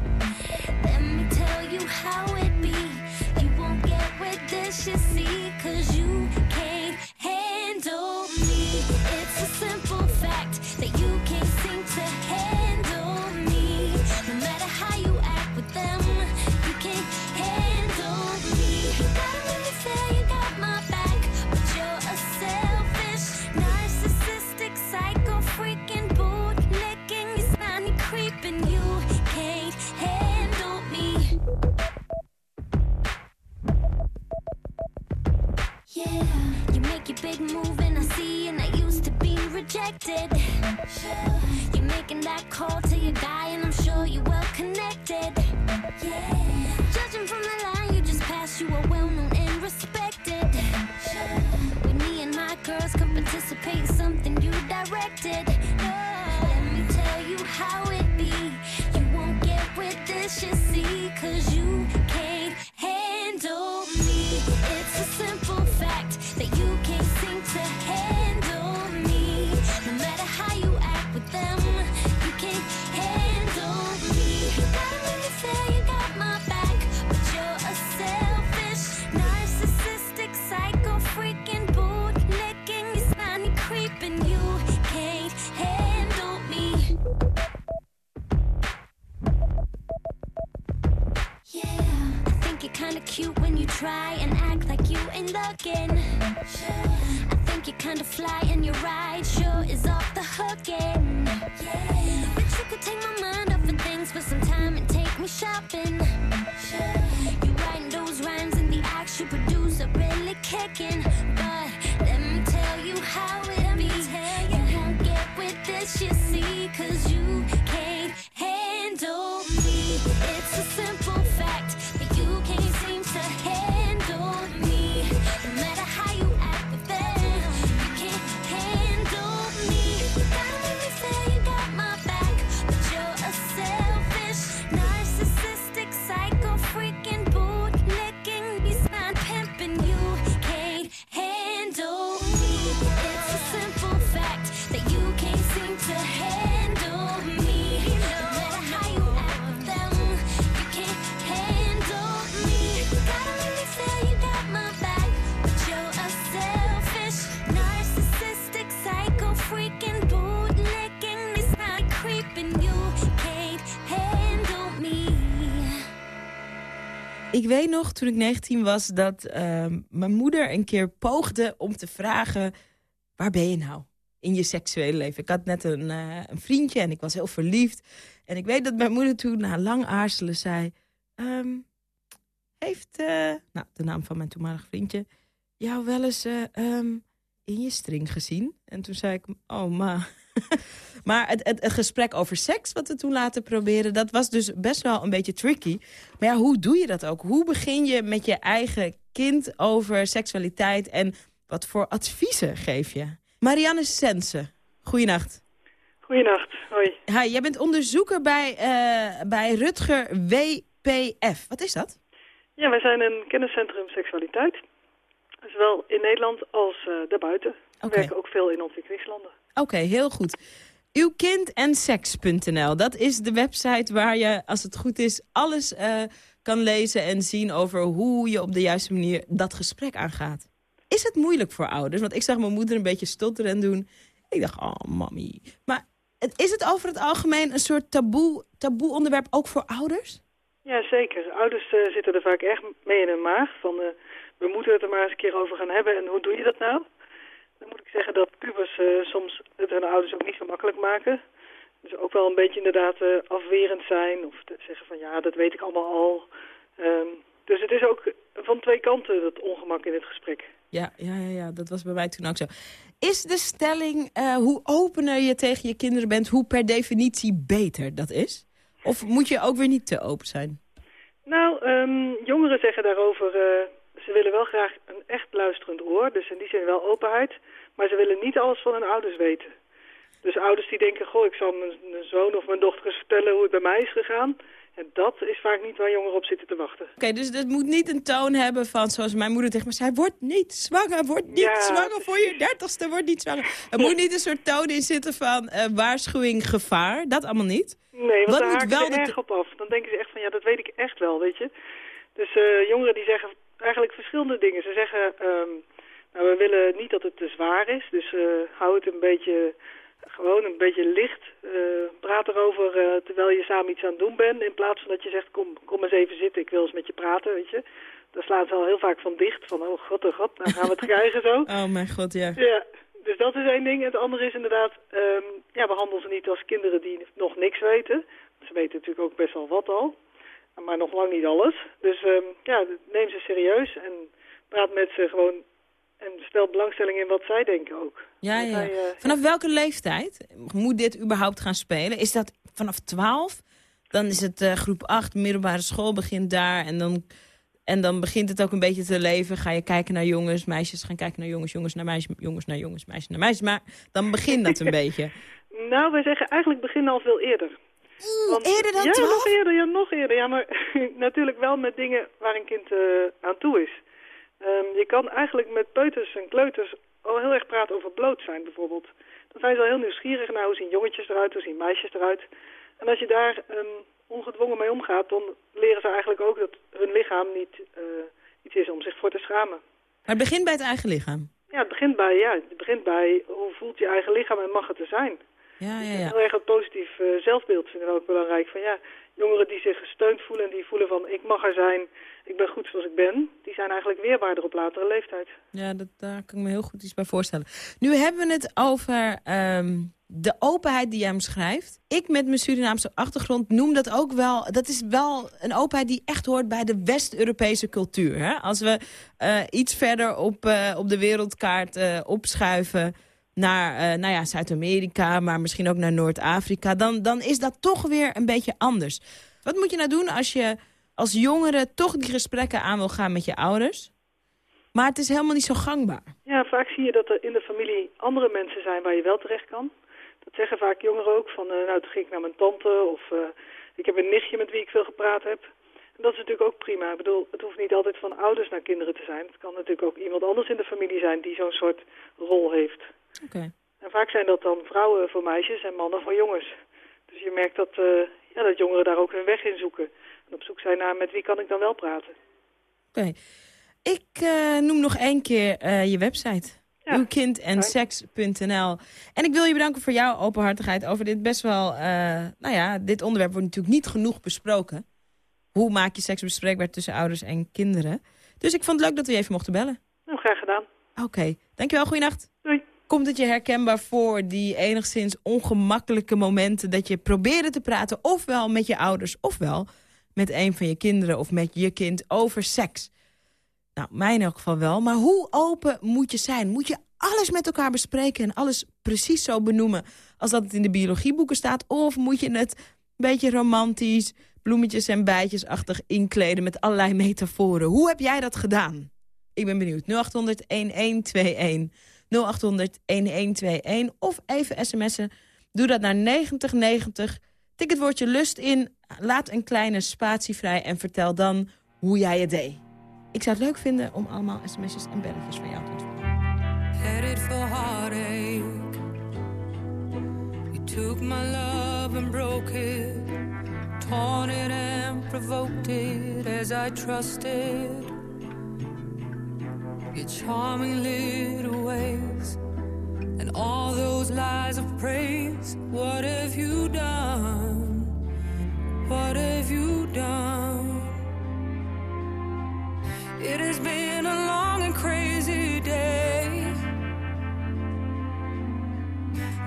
let me tell you how it be. You won't get with this, you see, cause you fly and your ride sure is off the hooking. Yeah. But you could take my mind off of things for some time and take me shopping. You Ik weet nog, toen ik 19 was, dat ehm, mijn moeder een keer poogde om te vragen... waar ben je nou in je seksuele leven? Ik had net een, eh, een vriendje en ik was heel verliefd. En ik weet dat mijn moeder toen na lang aarzelen zei... ehm, heeft eh, nou, de naam van mijn toenmalig vriendje... jou wel eens eh, ehm, in je string gezien? En toen zei ik, oh ma... maar het, het, het gesprek over seks, wat we toen laten proberen... dat was dus best wel een beetje tricky. Maar ja, hoe doe je dat ook? Hoe begin je met je eigen kind over seksualiteit... en wat voor adviezen geef je? Marianne Sense, goeienacht. Goeienacht, hoi. Hi, jij bent onderzoeker bij, eh, bij Rutger WPF. Wat is dat? Ja, wij zijn een kenniscentrum seksualiteit. Zowel in Nederland als eh, daarbuiten. We werken ook veel in ontwikkelingslanden. Oké, heel goed. Uw kind dat is de website waar je, als het goed is, alles eh, kan lezen en zien over hoe je op de juiste manier dat gesprek aangaat. Is het moeilijk voor ouders? Want ik zag mijn moeder een beetje stotteren en doen. Ik dacht, oh mami. Maar is het over het algemeen een soort taboe, taboe onderwerp ook voor ouders? Ja, zeker. Ouders eh, zitten er vaak echt mee in hun maag. Van, eh, we moeten het er maar eens een keer over gaan hebben. En hoe doe je dat nou? Dan moet ik zeggen dat pubers eh, soms het hun ouders ook niet zo makkelijk maken. Dus ook wel een beetje inderdaad eh, afwerend zijn. Of te zeggen van ja, dat weet ik allemaal al. Ehm, dus het is ook van twee kanten dat ongemak in het gesprek. Ja, ja, ja, ja, dat was bij mij toen ook zo. Is de stelling, eh, hoe opener je tegen je kinderen bent... hoe per definitie beter dat is? Of moet je ook weer niet te open zijn? Nou, ehm, jongeren zeggen daarover, ze willen wel graag een echt luisterend oor. Dus in die zin wel openheid. Maar ze willen niet alles van hun ouders weten. Dus ouders die denken, goh, ik zal mijn, mijn zoon of mijn dochter eens vertellen hoe het bij mij is gegaan. En dat is vaak niet waar jongeren op zitten te wachten. Oké, dus het moet niet een toon hebben van, zoals mijn moeder tegen me zei... word niet zwanger, word niet Ja, zwanger voor je dertigste, word niet zwanger. Er moet niet een soort toon in zitten van eh, waarschuwing, gevaar. Dat allemaal niet. Nee, want Wat daar moet haken wel ze erg op af. Dan denken ze echt van, ja, dat weet ik echt wel, weet je. Dus eh, jongeren die zeggen eigenlijk verschillende dingen. Ze zeggen, ehm, nou, we willen niet dat het te zwaar is. Dus eh, hou het een beetje, gewoon een beetje licht. Eh, praat erover eh, terwijl je samen iets aan het doen bent. In plaats van dat je zegt, kom, kom eens even zitten, ik wil eens met je praten, weet je. Daar slaan ze al heel vaak van dicht. Van, oh god, oh god, nou gaan we het krijgen zo. Oh mijn god, ja. Ja, dus dat is één ding. En het andere is inderdaad, ehm, ja, behandel ze niet als kinderen die nog niks weten. Ze weten natuurlijk ook best wel wat al, maar nog lang niet alles. Dus ehm, ja, neem ze serieus en praat met ze gewoon en stel belangstelling in wat zij denken ook. Ja, ja. eh, Vanaf welke leeftijd moet dit überhaupt gaan spelen? Is dat vanaf 12? Dan is het eh, groep 8, middelbare school begint daar. En dan, en dan begint het ook een beetje te leven. Ga je kijken naar jongens, meisjes gaan kijken naar jongens, jongens naar meisjes, jongens naar jongens, meisjes naar meisjes. Maar dan begint dat een beetje. Nou, wij zeggen eigenlijk beginnen al veel eerder. Want- eerder dan ja, 12? nog eerder, ja, nog eerder. Ja, maar natuurlijk wel met dingen waar een kind eh, aan toe is. Ehm, je kan eigenlijk met peuters en kleuters al heel erg praten over bloot zijn, bijvoorbeeld. Dan zijn ze al heel nieuwsgierig naar hoe zien jongetjes eruit, hoe zien meisjes eruit. En als je daar ehm, ongedwongen mee omgaat, dan leren ze eigenlijk ook dat hun lichaam niet eh, iets is om zich voor te schamen. Maar het begint bij het eigen lichaam. Ja, het begint bij, ja, het begint bij hoe voelt je eigen lichaam en mag het er zijn. Ja, ja, ja. Heel erg het positief eh, zelfbeeld vinden we ook belangrijk. Van ja, jongeren die zich gesteund voelen en die voelen van ik mag er zijn, ik ben goed zoals ik ben, die zijn eigenlijk weerbaarder op latere leeftijd. Ja, dat, daar kan ik me heel goed iets bij voorstellen. Nu hebben we het over ehm, de openheid die jij beschrijft. Ik met mijn Surinaamse achtergrond noem dat ook wel... dat is wel een openheid die echt hoort bij de West-Europese cultuur. Hè? Als we uh, iets verder op, uh, op de wereldkaart uh, opschuiven naar nou ja, Zuid-Amerika... maar misschien ook naar Noord-Afrika... Dan, dan is dat toch weer een beetje anders. Wat moet je nou doen als je als jongere toch die gesprekken aan wil gaan met je ouders... Maar het is helemaal niet zo gangbaar. Ja, vaak zie je dat er in de familie andere mensen zijn waar je wel terecht kan. Dat zeggen vaak jongeren ook, van uh, nou toen ging ik naar mijn tante of uh, ik heb een nichtje met wie ik veel gepraat heb. Dat is natuurlijk ook prima. Ik bedoel, het hoeft niet altijd van ouders naar kinderen te zijn. Het kan natuurlijk ook iemand anders in de familie zijn die zo'n soort rol heeft. Oké. En vaak zijn dat dan vrouwen voor meisjes en mannen voor jongens. Dus je merkt dat, uh, ja, dat jongeren daar ook hun weg in zoeken. En op zoek zijn naar met wie kan ik dan wel praten. Oké. Okay. Ik noem nog één keer je website ja. uw kind en ik wil je bedanken voor jouw openhartigheid over dit best wel... Nou ja, dit onderwerp wordt natuurlijk niet genoeg besproken. Hoe maak je seks bespreekbaar tussen ouders en kinderen? Dus ik vond het leuk dat we je even mochten bellen. Nou, graag gedaan. Oké, okay. dankjewel. Goeienacht. Komt het je herkenbaar voor, die enigszins ongemakkelijke momenten... dat je probeerde te praten, ofwel met je ouders... ofwel met een van je kinderen of met je kind over seks... Nou, mij in elk geval wel. Maar hoe open moet je zijn? Moet je alles met elkaar bespreken en alles precies zo benoemen... als dat het in de biologieboeken staat? Of moet je het een beetje romantisch, bloemetjes en bijtjesachtig inkleden... met allerlei metaforen? Hoe heb jij dat gedaan? Ik ben benieuwd. 0800-1121. 0800-1121. Of even sms'en. Doe dat naar 9090. Tik het woordje lust in. Laat een kleine spatie vrij en vertel dan hoe jij het deed. Ik zou het leuk vinden om allemaal sms'jes en belletjes van jou te ontvangen. Headed for took my love and broke it Torn it and provoked it as I trusted Your charming little ways And all those lies of praise What have you done? What have you done? It has been a long and crazy day.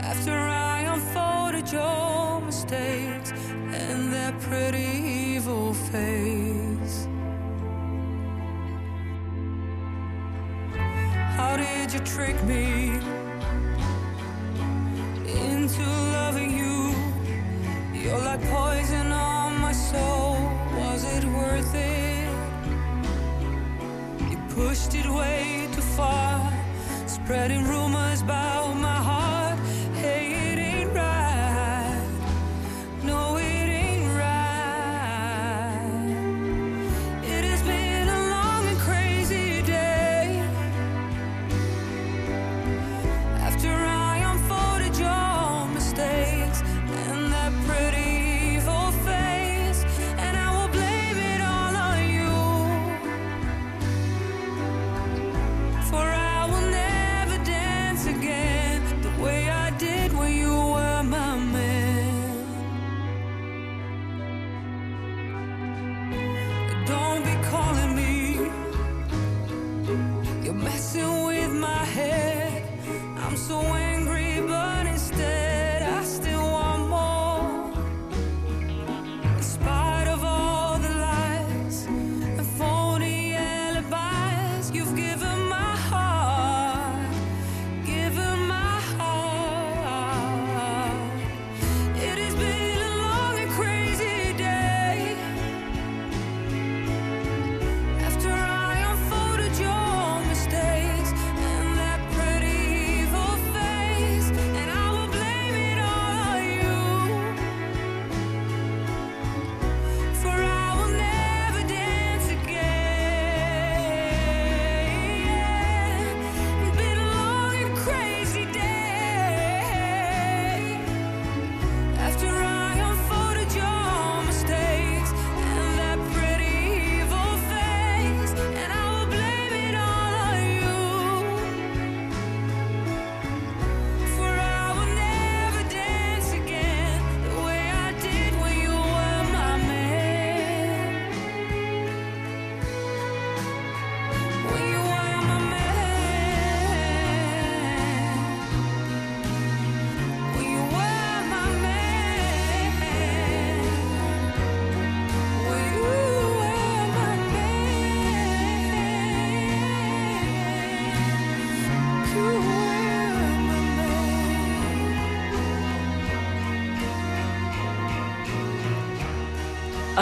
After I unfolded your mistakes and that pretty evil face. How did you trick me into loving you? You're like poison on my soul. Was it worth it? You pushed it way too far, spreading rumors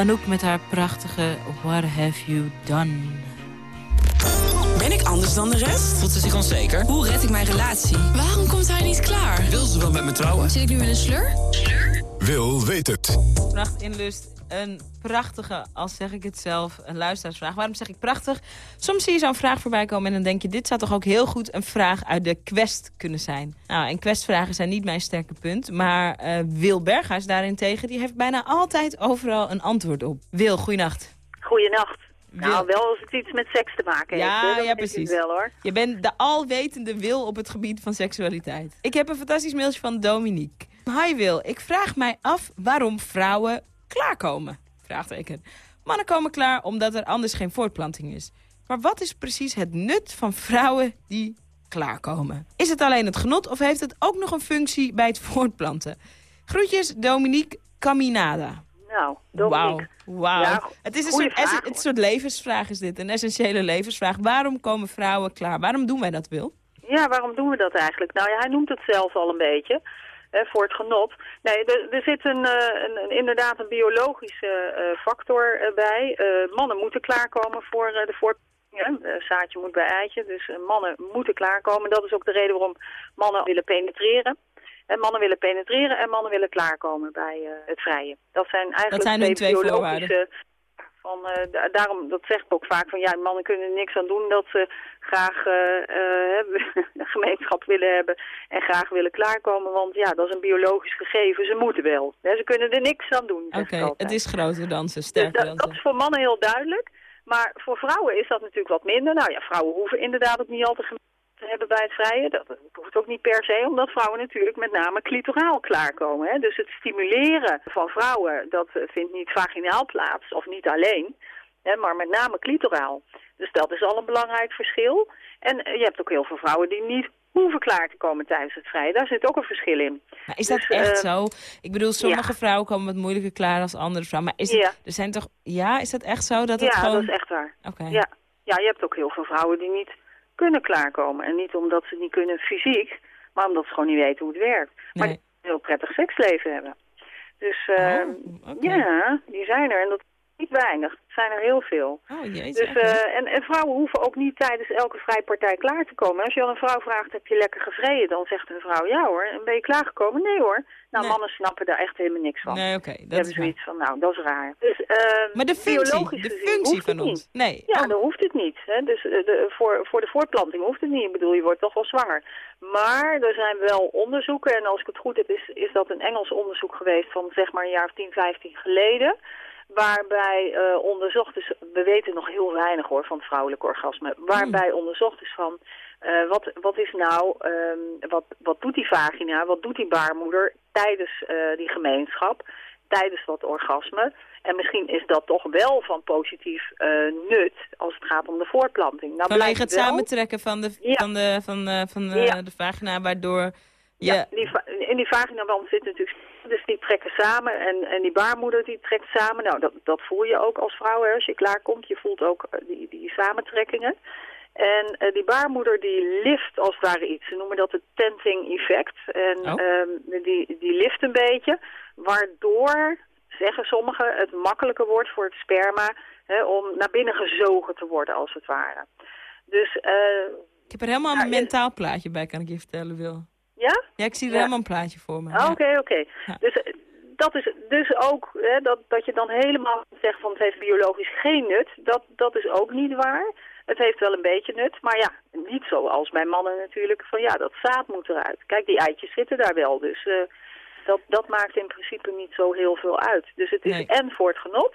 Anouk met haar prachtige What Have You Done. Ben ik anders dan de rest? Voelt ze zich onzeker? Hoe red ik mijn relatie? Waarom komt hij niet klaar? Wil ze wel met me trouwen? Zit ik nu in een slur? Wil weet het. Pracht in lust. Een prachtige, als zeg ik het zelf, een luisteraarsvraag. Waarom zeg ik prachtig? Soms zie je zo'n vraag voorbij komen en dan denk je... dit zou toch ook heel goed een vraag uit de quest kunnen zijn. Nou, en questvragen zijn niet mijn sterke punt. Maar eh, Wil Berghuis daarentegen, die heeft bijna altijd overal een antwoord op. Wil, goeienacht. Goeienacht. Nou, wel als het iets met seks te maken heeft. Ja, ja, precies. wel hoor. Je bent de alwetende Wil op het gebied van seksualiteit. Ik heb een fantastisch mailtje van Dominique. Hi Wil, ik vraag mij af waarom vrouwen klaarkomen. Vraagteken. Mannen komen klaar omdat er anders geen voortplanting is. Maar wat is precies het nut van vrouwen die klaarkomen? Is het alleen het genot of heeft het ook nog een functie bij het voortplanten? Groetjes, Dominique Caminada. Nou, Wauw, Dominique. wauw. Ja, het is een soort, vraag, het is een soort levensvraag is dit, een essentiële levensvraag. Waarom komen vrouwen klaar? Waarom doen wij dat, Wil? Ja, waarom doen we dat eigenlijk? Nou ja, hij noemt het zelf al een beetje. Hè, voor het genot. Nee, er, er zit een, eh, een, een- inderdaad een biologische eh, factor eh, bij. Mannen moeten klaarkomen voor de voort. Ja, zaadje moet bij eitje, dus mannen moeten klaarkomen. Dat is ook de reden waarom mannen willen penetreren. En mannen willen penetreren en mannen willen klaarkomen bij het vrije. Dat zijn eigenlijk Dat zijn hun twee biologische... Van, eh, da- daarom, dat zeg ik ook vaak, van ja, mannen kunnen er niks aan doen dat ze graag een gemeenschap willen hebben en graag willen klaarkomen. Want ja, dat is een biologisch gegeven, ze moeten wel. Hè, ze kunnen er niks aan doen, Oké, het is groter dan ze, Dus sterker dat, dan dat is voor mannen heel duidelijk. Maar voor vrouwen is dat natuurlijk wat minder. Nou ja, vrouwen hoeven inderdaad ook niet altijd te hebben bij het vrije. Dat, hoeft ook niet per se, omdat vrouwen natuurlijk met name clitoraal klaarkomen. Hè. Dus het stimuleren van vrouwen, dat eh, vindt niet vaginaal plaats, of niet alleen, hè, maar met name clitoraal. Dus dat is al een belangrijk verschil. En eh, je hebt ook heel veel vrouwen die niet hoeven klaar te komen tijdens het vrije. Daar zit ook een verschil in. Maar is dat Dus, echt eh, zo? Ik bedoel, sommige ja. vrouwen komen wat moeilijker klaar dan andere vrouwen. Maar is het, Ja. er zijn toch, ja, is dat echt zo? Dat het ja, gewoon... dat is echt waar. Oké. Ja. ja, je hebt ook heel veel vrouwen die niet kunnen klaarkomen. En niet omdat ze niet kunnen fysiek, maar omdat ze gewoon niet weten hoe het werkt. Maar die een heel prettig seksleven hebben. Dus Oh, oké. ja, die zijn er. En dat niet weinig. Het zijn er heel veel. Oh, jezus. Dus, eh, en, en vrouwen hoeven ook niet tijdens elke vrijpartij klaar te komen. Als je al een vrouw vraagt, heb je lekker gevreden? Dan zegt een vrouw, ja hoor. En ben je klaargekomen? Nee hoor. Nou, Nee. mannen snappen daar echt helemaal niks van. nee, oké. Dat hebben waar. zoiets van, nou, dat is raar. Dus, eh, Maar de functie, de functie van niet. ons. Nee. Ja, Oh, dan hoeft het niet. Hè? Dus eh, de, voor, voor de voortplanting hoeft het niet. Ik bedoel, je wordt toch wel zwanger. Maar er zijn wel onderzoeken, en als ik het goed heb, is, is dat een Engels onderzoek geweest van zeg maar een jaar of 10, 15 geleden. Waarbij eh, onderzocht is, we weten nog heel weinig hoor van het vrouwelijk orgasme. Waarbij onderzocht is van, eh, wat, wat is nou, ehm, wat, wat doet die vagina, wat doet die baarmoeder tijdens eh, die gemeenschap, tijdens dat orgasme. En misschien is dat toch wel van positief nut als het gaat om de voortplanting. Nou, Vanwege het wel- samentrekken van de, Ja. van de, van, eh, van de, Ja. de vagina, waardoor je... Ja, die, in die vaginawand zit natuurlijk... Dus die trekken samen en, en die baarmoeder die trekt samen. Nou, dat, dat voel je ook als vrouw hè, als je klaarkomt. Je voelt ook eh, die, die samentrekkingen. En eh, die baarmoeder die lift als het ware iets. Ze noemen dat het tenting effect. En Oh. ehm, die, die lift een beetje, waardoor, zeggen sommigen, het makkelijker wordt voor het sperma... Hè, om naar binnen gezogen te worden, als het ware. Dus, eh, Ik heb er helemaal een je- mentaal plaatje bij, kan ik je vertellen, Wil. Ja? Ja, ik zie er Ja. helemaal een plaatje voor me. Ah. Oké, oké. Ja. Dus eh, dat is dus ook hè, dat, dat je dan helemaal zegt van het heeft biologisch geen nut. Dat, dat is ook niet waar. Het heeft wel een beetje nut, maar ja, niet zoals bij mannen natuurlijk. Van ja, dat zaad moet eruit. Kijk, die eitjes zitten daar wel, dus eh, dat, dat maakt in principe niet zo heel veel uit. Dus het is Nee. en voor het genot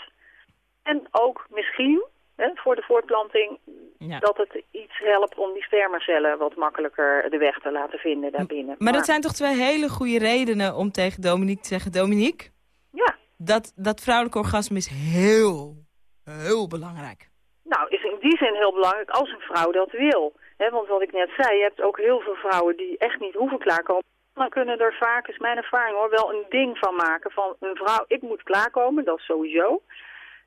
en ook misschien hè, voor de voortplanting Ja. dat het iets helpt om die spermacellen wat makkelijker de weg te laten vinden daarbinnen. Maar dat zijn toch twee hele goede redenen om tegen Dominique te zeggen... Dominique, Ja. dat, dat vrouwelijk orgasme is heel, heel belangrijk. Nou, is in die zin heel belangrijk als een vrouw dat wil. Hè, want wat ik net zei, je hebt ook heel veel vrouwen die echt niet hoeven klaarkomen. Dan kunnen er vaak, is mijn ervaring hoor, wel een ding van maken van een vrouw, ik moet klaarkomen, dat is sowieso.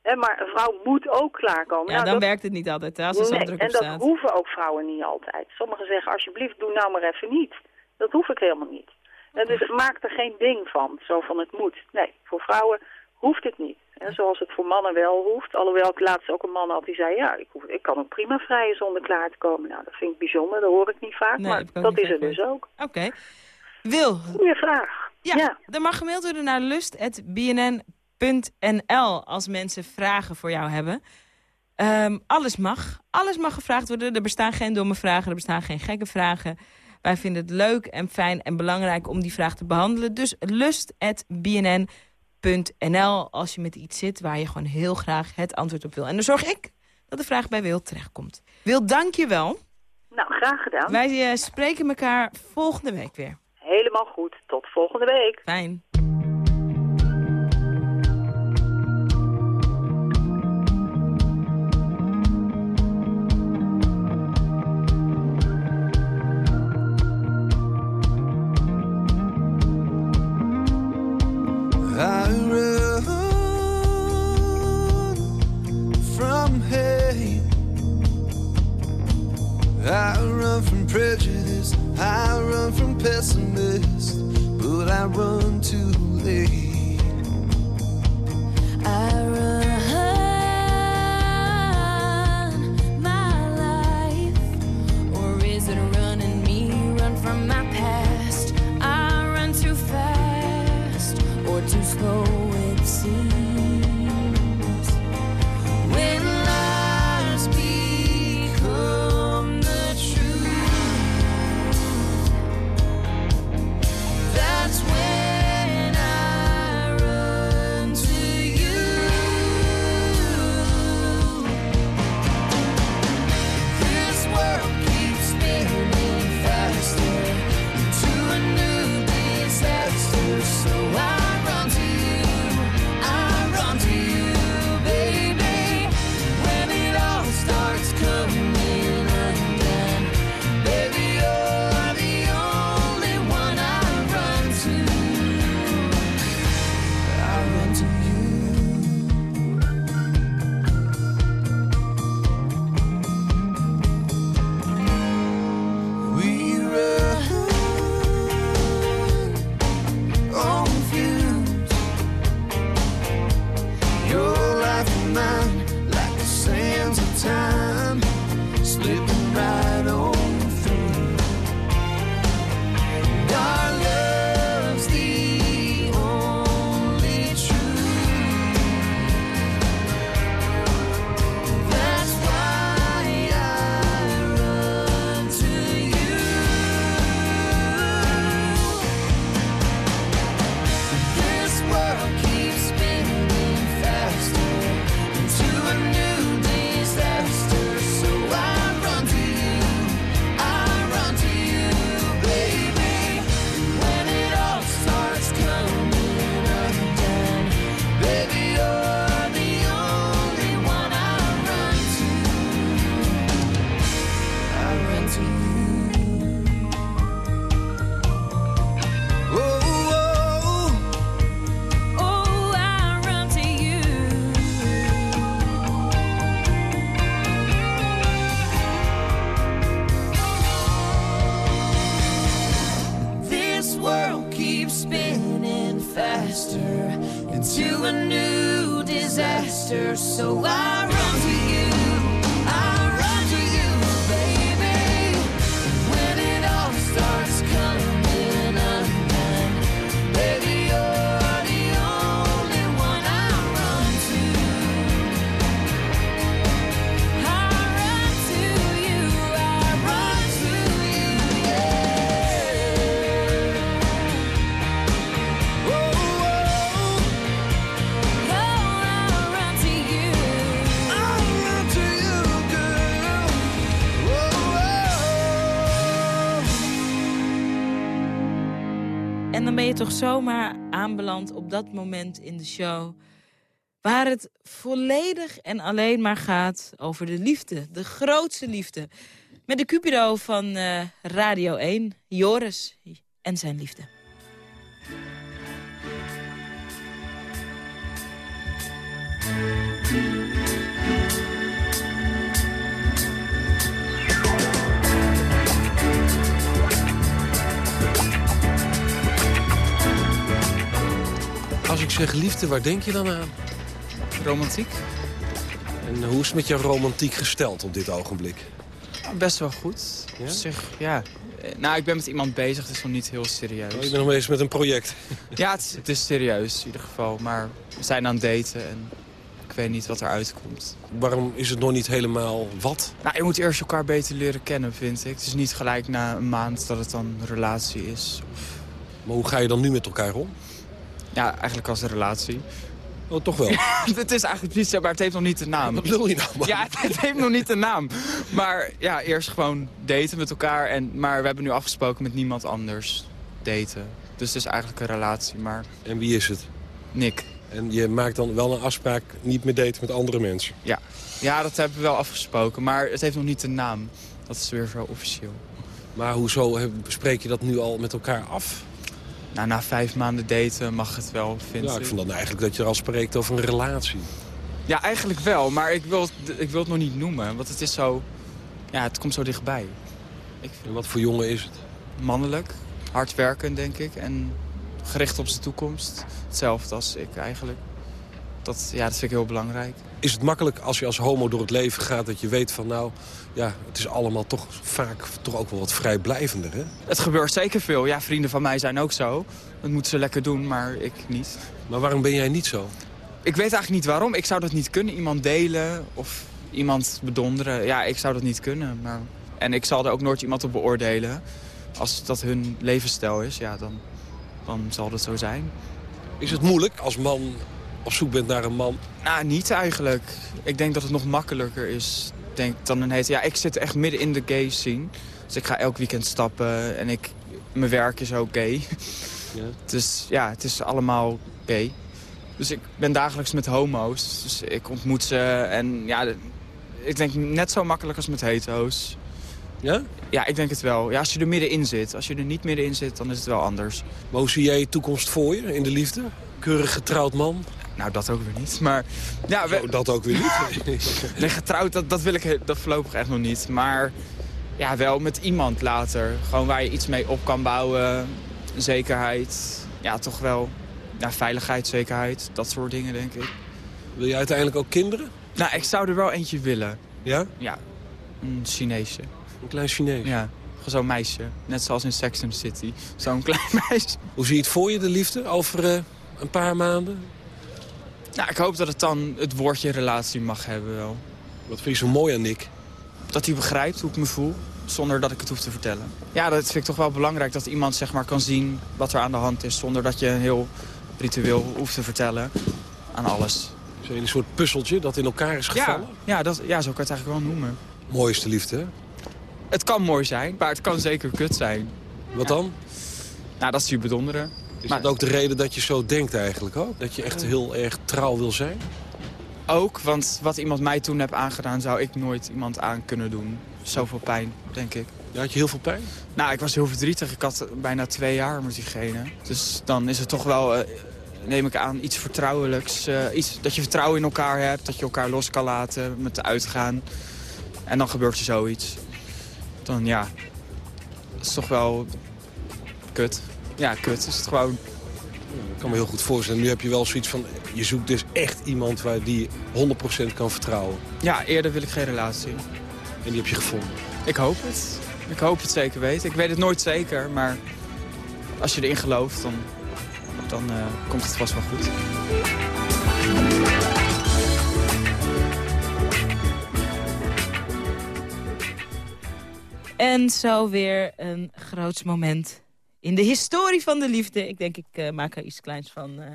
Hè, maar een vrouw moet ook klaarkomen. Ja, Nou, dan dat- werkt het niet altijd, hè, als er zo Nee, druk en dat hoeven ook vrouwen niet altijd. Sommigen zeggen, alsjeblieft, doe nou maar even niet. Dat hoef ik helemaal niet. En dus maak er geen ding van, zo van het moet. Nee, voor vrouwen hoeft het niet. En zoals het voor mannen wel hoeft. Alhoewel ik laatst ook een man had die zei... ja, ik, hoef, ik kan ook prima vrijen zonder klaar te komen. Nou, dat vind ik bijzonder. Dat hoor ik niet vaak. Nee, maar dat is er dus ook. Oké. Wil. Goeie vraag. Ja, Ja. er mag gemaild worden naar lust.bnn.nl als mensen vragen voor jou hebben. Ehm, alles mag. Alles mag gevraagd worden. Er bestaan geen domme vragen, er bestaan geen gekke vragen. Wij vinden het leuk en fijn en belangrijk om die vraag te behandelen. Dus lust.bnn.nl als je met iets zit waar je gewoon heel graag het antwoord op wil. En dan zorg ik dat de vraag bij Wil terechtkomt. Wil, dank je wel. Nou, graag gedaan. Wij eh, spreken elkaar volgende week weer. Helemaal goed. Tot volgende week. Fijn. Zomaar aanbeland op dat moment in de show... waar het volledig en alleen maar gaat over de liefde. De grootste liefde. Met de Cupido van eh, Radio 1, Joris en zijn liefde. Als ik zeg liefde, waar denk je dan aan? Romantiek. En hoe is het met jouw romantiek gesteld op dit ogenblik? Best wel goed. Ja? Op zich, ja. Eh, Nou, ik ben met iemand bezig, het is nog niet heel serieus. Oh, je bent nog bezig met een project. Ja, het is, het is serieus in ieder geval. Maar we zijn aan het daten en ik weet niet wat eruit komt. Waarom is het nog niet helemaal wat? Nou, je moet eerst elkaar beter leren kennen, vind ik. Het is niet gelijk na een maand dat het dan een relatie is. Maar hoe ga je dan nu met elkaar om? Ja, eigenlijk als een relatie. Oh, toch wel? het is eigenlijk precies zo, maar het heeft nog niet de naam. Wat bedoel je nou? Man? Ja, het, het heeft nog niet de naam. Maar ja, eerst gewoon daten met elkaar. En, maar we hebben nu afgesproken met niemand anders daten. Dus het is eigenlijk een relatie, maar... En wie is het? Nick. En je maakt dan wel een afspraak niet meer daten met andere mensen? Ja. ja, dat hebben we wel afgesproken. Maar het heeft nog niet de naam. Dat is weer zo officieel. Maar hoezo heb- spreek je dat nu al met elkaar af? Nou, na vijf maanden daten mag het wel, vind Ja, ik vind dan eigenlijk dat je er al spreekt over een relatie. Ja, eigenlijk wel. Maar ik wil, het, ik wil het nog niet noemen. Want het is zo... Ja, het komt zo dichtbij. Ik En wat voor jongen is het? Mannelijk. Hard werken, denk ik. En gericht op zijn toekomst. Hetzelfde als ik eigenlijk. Dat, ja, dat vind ik heel belangrijk. Is het makkelijk als je als homo door het leven gaat dat je weet van nou... ja, het is allemaal toch vaak toch ook wel wat vrijblijvender, hè? Het gebeurt zeker veel. Ja, vrienden van mij zijn ook zo. Dat moeten ze lekker doen, maar ik niet. Maar waarom ben jij niet zo? Ik weet eigenlijk niet waarom. Ik zou dat niet kunnen. Iemand delen of iemand bedonderen. Ja, ik zou dat niet kunnen. Maar... En ik zal er ook nooit iemand op beoordelen. Als dat hun levensstijl is, ja, dan, dan zal dat zo zijn. Is het moeilijk als man op zoek bent naar een man? Nou, niet eigenlijk. Ik denk dat het nog makkelijker is denk, dan een hete. Ja, ik zit echt midden in de gay scene. Dus ik ga elk weekend stappen en ik, mijn werk is ook gay. Ja. Dus ja, het is allemaal gay. Dus ik ben dagelijks met homo's. Dus ik ontmoet ze en ja, ik denk net zo makkelijk als met hetero's. Ja? Ja, ik denk het wel. Ja, als je er middenin zit. Als je er niet middenin zit, dan is het wel anders. Maar hoe zie jij je toekomst voor je in de liefde? Keurig getrouwd man? Nou, dat ook weer niet. Maar ja, we, Zo, dat ook weer niet. Nee, getrouwd, dat, dat wil ik dat voorlopig echt nog niet. Maar ja, wel met iemand later. Gewoon waar je iets mee op kan bouwen. Zekerheid. Ja, toch wel. Ja, veiligheid, zekerheid. Dat soort dingen, denk ik. Wil je uiteindelijk ook kinderen? Nou, ik zou er wel eentje willen. Ja? Ja, een Chineesje. Een klein Chinees? Ja, zo'n meisje. Net zoals in Sex and the City. Zo'n klein meisje. Hoe zie je het voor je, de liefde, over eh, een paar maanden? Nou, ik hoop dat het dan het woordje relatie mag hebben wel. Wat vind je zo mooi aan Nick? Dat hij begrijpt hoe ik me voel, zonder dat ik het hoef te vertellen. Ja, dat vind ik toch wel belangrijk, dat iemand zeg maar kan zien wat er aan de hand is... zonder dat je een heel ritueel hoeft te vertellen aan alles. Zo een soort puzzeltje dat in elkaar is Ja, gevallen? ja, dat, ja, zo kan je het eigenlijk wel noemen. Mooiste liefde, hè? Het kan mooi zijn, maar het kan zeker kut zijn. Wat dan? Nou, dat is je bedonderen. Is Maar- dat ook de reden dat je zo denkt eigenlijk ook? Dat je echt heel erg trouw wil zijn? Ook, want wat iemand mij toen heb aangedaan... zou ik nooit iemand aan kunnen doen. Zoveel pijn, denk ik. Ja, had je heel veel pijn? Nou, ik was heel verdrietig. Ik had bijna twee jaar met diegene. Dus dan is het toch wel, eh, neem ik aan, iets vertrouwelijks. eh, iets dat je vertrouwen in elkaar hebt. Dat je elkaar los kan laten met de uitgaan. En dan gebeurt er zoiets. Dan ja, dat is toch wel kut. Ja, kut is het gewoon. Ik kan me heel goed voorstellen. Nu heb je wel zoiets van... je zoekt dus echt iemand waar die 100% kan vertrouwen. Ja, eerder wil ik geen relatie. En die heb je gevonden. Ik hoop het. Ik hoop het zeker weten. Ik weet het nooit zeker, maar als je erin gelooft, dan, dan eh, komt het vast wel goed. En zo weer een groots moment in de historie van de liefde. Ik denk, ik eh, maak er iets kleins van. eh.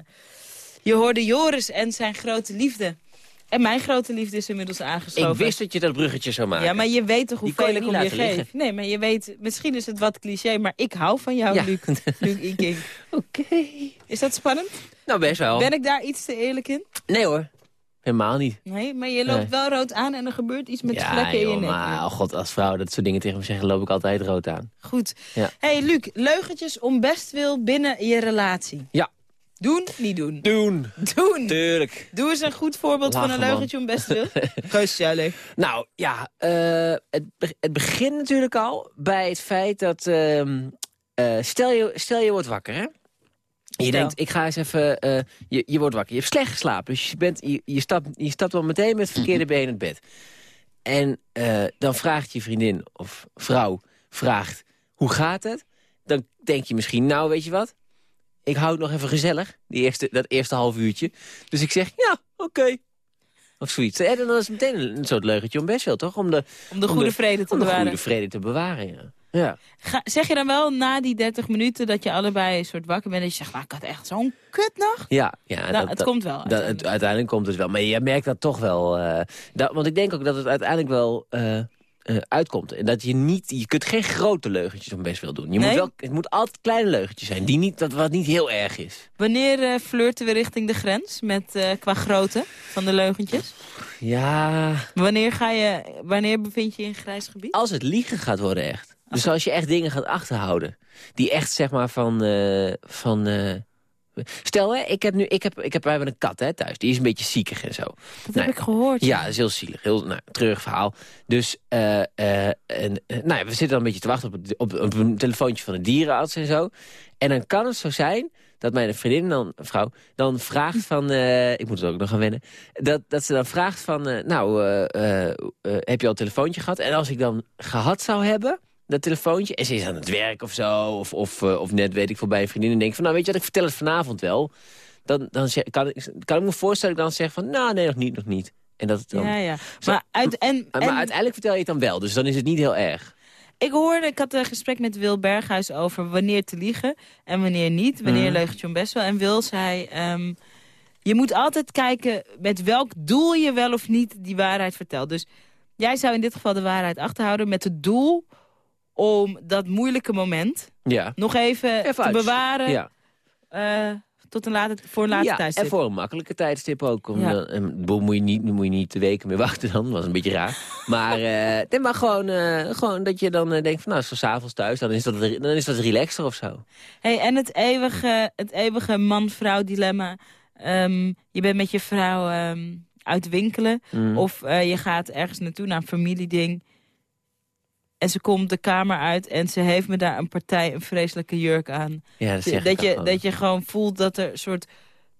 je hoorde Joris en zijn grote liefde. En mijn grote liefde is inmiddels aangeschoven. Ik wist dat je dat bruggetje zou maken. Ja, maar je weet toch hoeveel ik om je geef. Nee, maar je weet, misschien is het wat cliché, maar ik hou van jou, Ja. Luc. Luc Iking. Oké. Is dat spannend? Nou, best wel. Ben ik daar iets te eerlijk in? Nee hoor, helemaal niet. Nee, maar je loopt Nee. wel rood aan en er gebeurt iets met ja, vlekken in je nek. maar oh god, als vrouw dat soort dingen tegen me zeggen, loop ik altijd rood aan. Goed. Ja. hey, Luc, leugentjes om bestwil binnen je relatie. Ja. Doen, niet doen. Doen. Doen. Tuurlijk. Doe eens een goed voorbeeld van een leugentje om bestwil. Geus Jelle. Nou ja, eh, het, be- het begint natuurlijk al bij het feit dat... ehm, eh, stel, je, stel je wordt wakker, hè? Je Stel. denkt, ik ga eens even... eh, je, je wordt wakker, je hebt slecht geslapen. Dus je, bent, je, je, stapt, je stapt al meteen met het verkeerde been in het bed. En eh, dan vraagt je vriendin of vrouw, vraagt, hoe gaat het? Dan denk je misschien, nou weet je wat? Ik hou het nog even gezellig, die eerste, dat eerste half uurtje. Dus ik zeg, ja, oké. Of zoiets. En dan is het meteen een, soort leugentje om best wel, toch? Om de, Om de goede vrede te om de bewaren. goede vrede te bewaren, ja. Ja. Ga- zeg je dan wel na die 30 minuten dat je allebei een soort wakker bent... dat je zegt, nou, ik had echt zo'n kutnacht? Ja, ja Nou, het komt wel, Dat, het, uiteindelijk komt het wel. Maar je merkt dat toch wel. eh, dat, want ik denk ook dat het uiteindelijk wel eh, eh, uitkomt. En dat je niet. Je kunt geen grote leugentjes om best wel doen. Je moet Nee? wel, het moet altijd kleine leugentjes zijn. Die niet, dat wat niet heel erg is. Wanneer eh, flirten we richting de grens met, qua grootte van de leugentjes? Ja. Wanneer, ga je, wanneer bevind je je in grijs gebied? Als het liegen gaat worden echt. Dus als je echt dingen gaat achterhouden. Die echt zeg maar van. eh, van eh, Stel, hè, ik heb nu, ik heb, ik heb, wij hebben een kat hè, thuis. Die is een beetje ziekig en zo. Dat heb ik gehoord. Ja, dat is heel zielig. Heel nou, treurig verhaal. Dus eh, en, nou ja, we zitten dan een beetje te wachten op, het- op, op een telefoontje van de dierenarts en zo. En dan kan het zo zijn dat mijn vriendin, dan, vrouw, dan vraagt van... eh, ik moet het ook nog gaan wennen. Dat, dat ze dan vraagt van, nou, heb je al een telefoontje gehad? En als ik dan gehad zou hebben, dat telefoontje... en ze is aan het werk of zo, of, of, eh, of net weet ik voor bij een vriendin... en denk van, nou weet je wat, ik vertel het vanavond wel... Dan, dan kan, ik, kan ik me voorstellen dat ik dan zeg van... nou, nee, nog niet, nog niet. En dat het dan... Ja, ja. Maar, uit, en, Maar en, uiteindelijk vertel je het dan wel, dus dan is het niet heel erg. ik hoorde, ik had een gesprek met Wil Berghuis over wanneer te liegen en wanneer niet. Wanneer Mhm. leugentje om best wel. En Wil zei, ehm, je moet altijd kijken met welk doel je wel of niet die waarheid vertelt. Dus jij zou in dit geval de waarheid achterhouden met het doel om dat moeilijke moment Ja. nog even, te uit- bewaren Ja. eh, tot een later, voor een later ja, tijdstip. en voor een makkelijke tijdstip ook. Om Ja. dan- moet je niet, moet je niet weken meer wachten dan. Dat was een beetje raar. Maar, nee, maar gewoon, eh, gewoon dat je dan denkt van nou, s'avonds thuis. Dan is, dat, dan is dat relaxer of zo. Hey, en het eeuwige, het eeuwige man-vrouw dilemma. Ehm, je bent met je vrouw ehm, uit winkelen. Mm. Of je gaat ergens naartoe naar een familieding. En ze komt de kamer uit en ze heeft me daar een partij een vreselijke jurk aan. Ja, dat dat, je, dat je gewoon voelt dat er soort...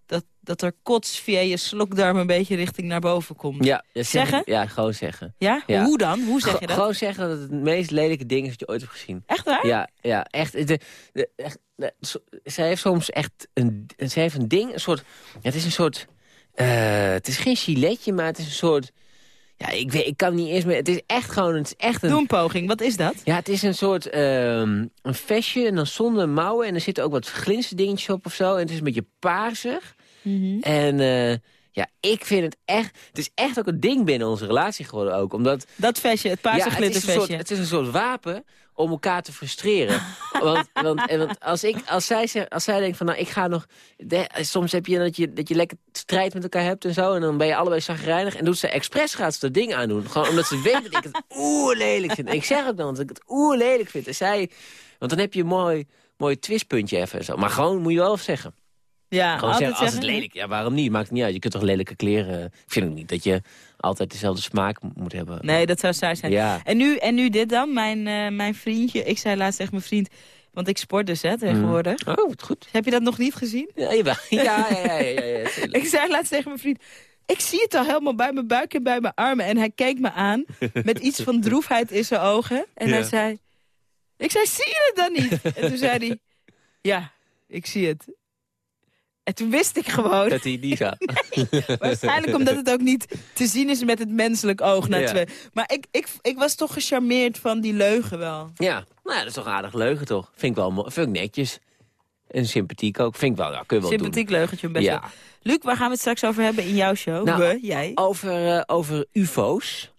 Dat, dat er kots via je slokdarm een beetje richting naar boven komt. Ja, dat zeg ik- Zeggen? Ja, gewoon zeggen. Ja? Hoe dan? Hoe zeg je dat? Gewoon zeggen dat het het meest lelijke ding is dat je ooit hebt gezien. Echt waar? Ja, ja echt. De, de, echt de- zo- zij heeft soms echt een, zij heeft een ding, een soort, ja, het is een soort, eh, het is geen giletje, maar het is een soort, ja, ik weet, ik kan niet eens meer, het is echt gewoon, het is echt een... Doe een poging, wat is dat? Ja, het is een soort, ehm, een vestje en dan zonder mouwen en er zitten ook wat glinsterdingetjes op of zo en het is een beetje paarsig. En eh, ja, ik vind het echt... Het is echt ook een ding binnen onze relatie geworden ook. Omdat, dat vestje, het paarse ja, het is, een glittervestje. soort, het is een soort wapen om elkaar te frustreren. want, want, en want als, ik, als, zij zegt, als zij denkt van, nou, ik ga nog... de- soms heb je dat, je dat je lekker strijd met elkaar hebt en zo... en dan ben je allebei zagrijnig. En doet ze expres gaat ze dat ding aandoen. Gewoon omdat ze weet dat ik het oer lelijk vind. En ik zeg ook dan dat ik het oer lelijk vind. En zij... Want dan heb je een mooi, mooi twistpuntje even en zo. Maar gewoon moet je wel zeggen. Ja, Gewoon altijd zeggen, als het lelijk... Ja, waarom niet? Maakt het niet uit. Je kunt toch lelijke kleren... Ik vind ook niet dat je altijd dezelfde smaak moet hebben. Nee, dat zou saai zijn. Ja. En, nu, en nu dit dan, mijn, eh, mijn vriendje. Ik zei laatst tegen mijn vriend, want ik sport dus hè, tegenwoordig. Oh, wat goed. Heb je dat nog niet gezien? Ja, jawel. ja, ja, ja, ja, ja, ik zei laatst tegen mijn vriend, ik zie het al helemaal bij mijn buik en bij mijn armen. En hij keek me aan met iets van droefheid in zijn ogen. En Ja. hij zei, ik zei, zie je het dan niet? en toen zei hij, ja, ik zie het. En toen wist ik gewoon... Dat hij die zag. Waarschijnlijk omdat het ook niet te zien is met het menselijk oog. Na Ja. twee. Maar ik, ik, ik was toch gecharmeerd van die leugen wel. Ja, nou ja, dat is toch aardig leugen, toch? Vind ik wel vind ik netjes. En sympathiek ook. Vind ik wel, ja, kun je wel Sympathiek doen. leugentje best Ja. wel. Luc, waar gaan we het straks over hebben in jouw show? Nou, we, jij? Over, eh, over ufo's.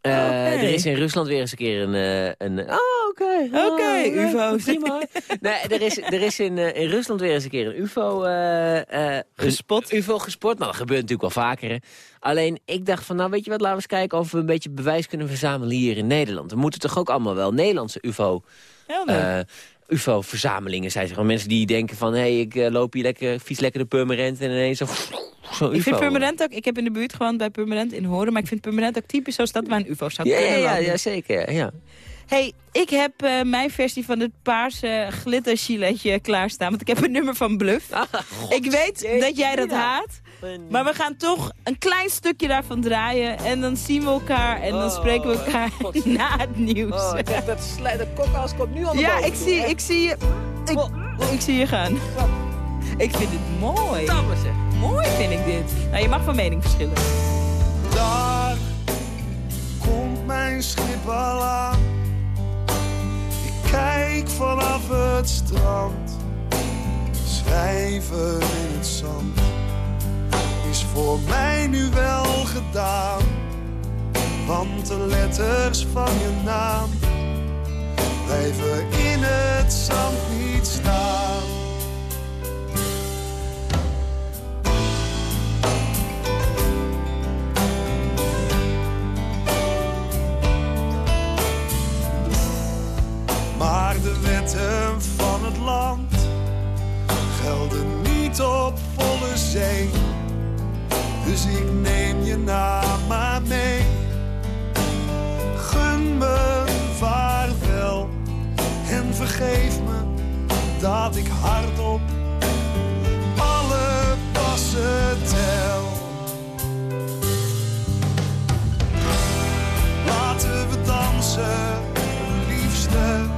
Eh. Er is in Rusland weer eens een keer een... eh, een oh, oké. Oké, Oh, ja, ufo's. Prima. nee, er is, er is in, eh, in Rusland weer eens een keer een ufo... Gespot. Ufo gespot. Nou, dat gebeurt natuurlijk wel vaker, hè. Alleen, ik dacht van, nou weet je wat, laten we eens kijken... of we een beetje bewijs kunnen verzamelen hier in Nederland. We moeten toch ook allemaal wel Nederlandse ufo... Eh, UFO-verzamelingen zijn gewoon. Mensen die denken van, hé, hey, ik loop hier lekker, fiets lekker de Purmerend... en ineens zo, ik vind Purmerend ook... Ik heb in de buurt gewoon bij Purmerend in Horen... maar ik vind Purmerend ook typisch zo'n stad waar een ufo zou Ja, ja, kunnen ja, landen. ja, zeker, ja. hey, ik heb eh, mijn versie van het paarse glittergiletje klaarstaan. Want ik heb een nummer van Bluff. Ah, ik weet dat jij dat haat. Maar we gaan toch een klein stukje daarvan draaien. En dan zien we elkaar en dan spreken we elkaar na het nieuws. Oh, dat, dat kokkas komt nu al naar ja, boven ik zie, hè? ik zie je. Ik, ik zie je gaan. Ik vind het mooi. Tamme zeg. Mooi vind ik dit. Nou, je mag van mening verschillen. Daar komt mijn schip al aan. Ik kijk vanaf het strand. Schrijven in het zand is voor mij nu wel gedaan. Want de letters van je naam blijven in het zand niet staan. Maar de wetten van het land gelden niet op volle zee. Dus ik neem je naam maar mee. Gun me vaarwel en vergeef me dat ik hardop alle passen tel. Laten we dansen, liefste.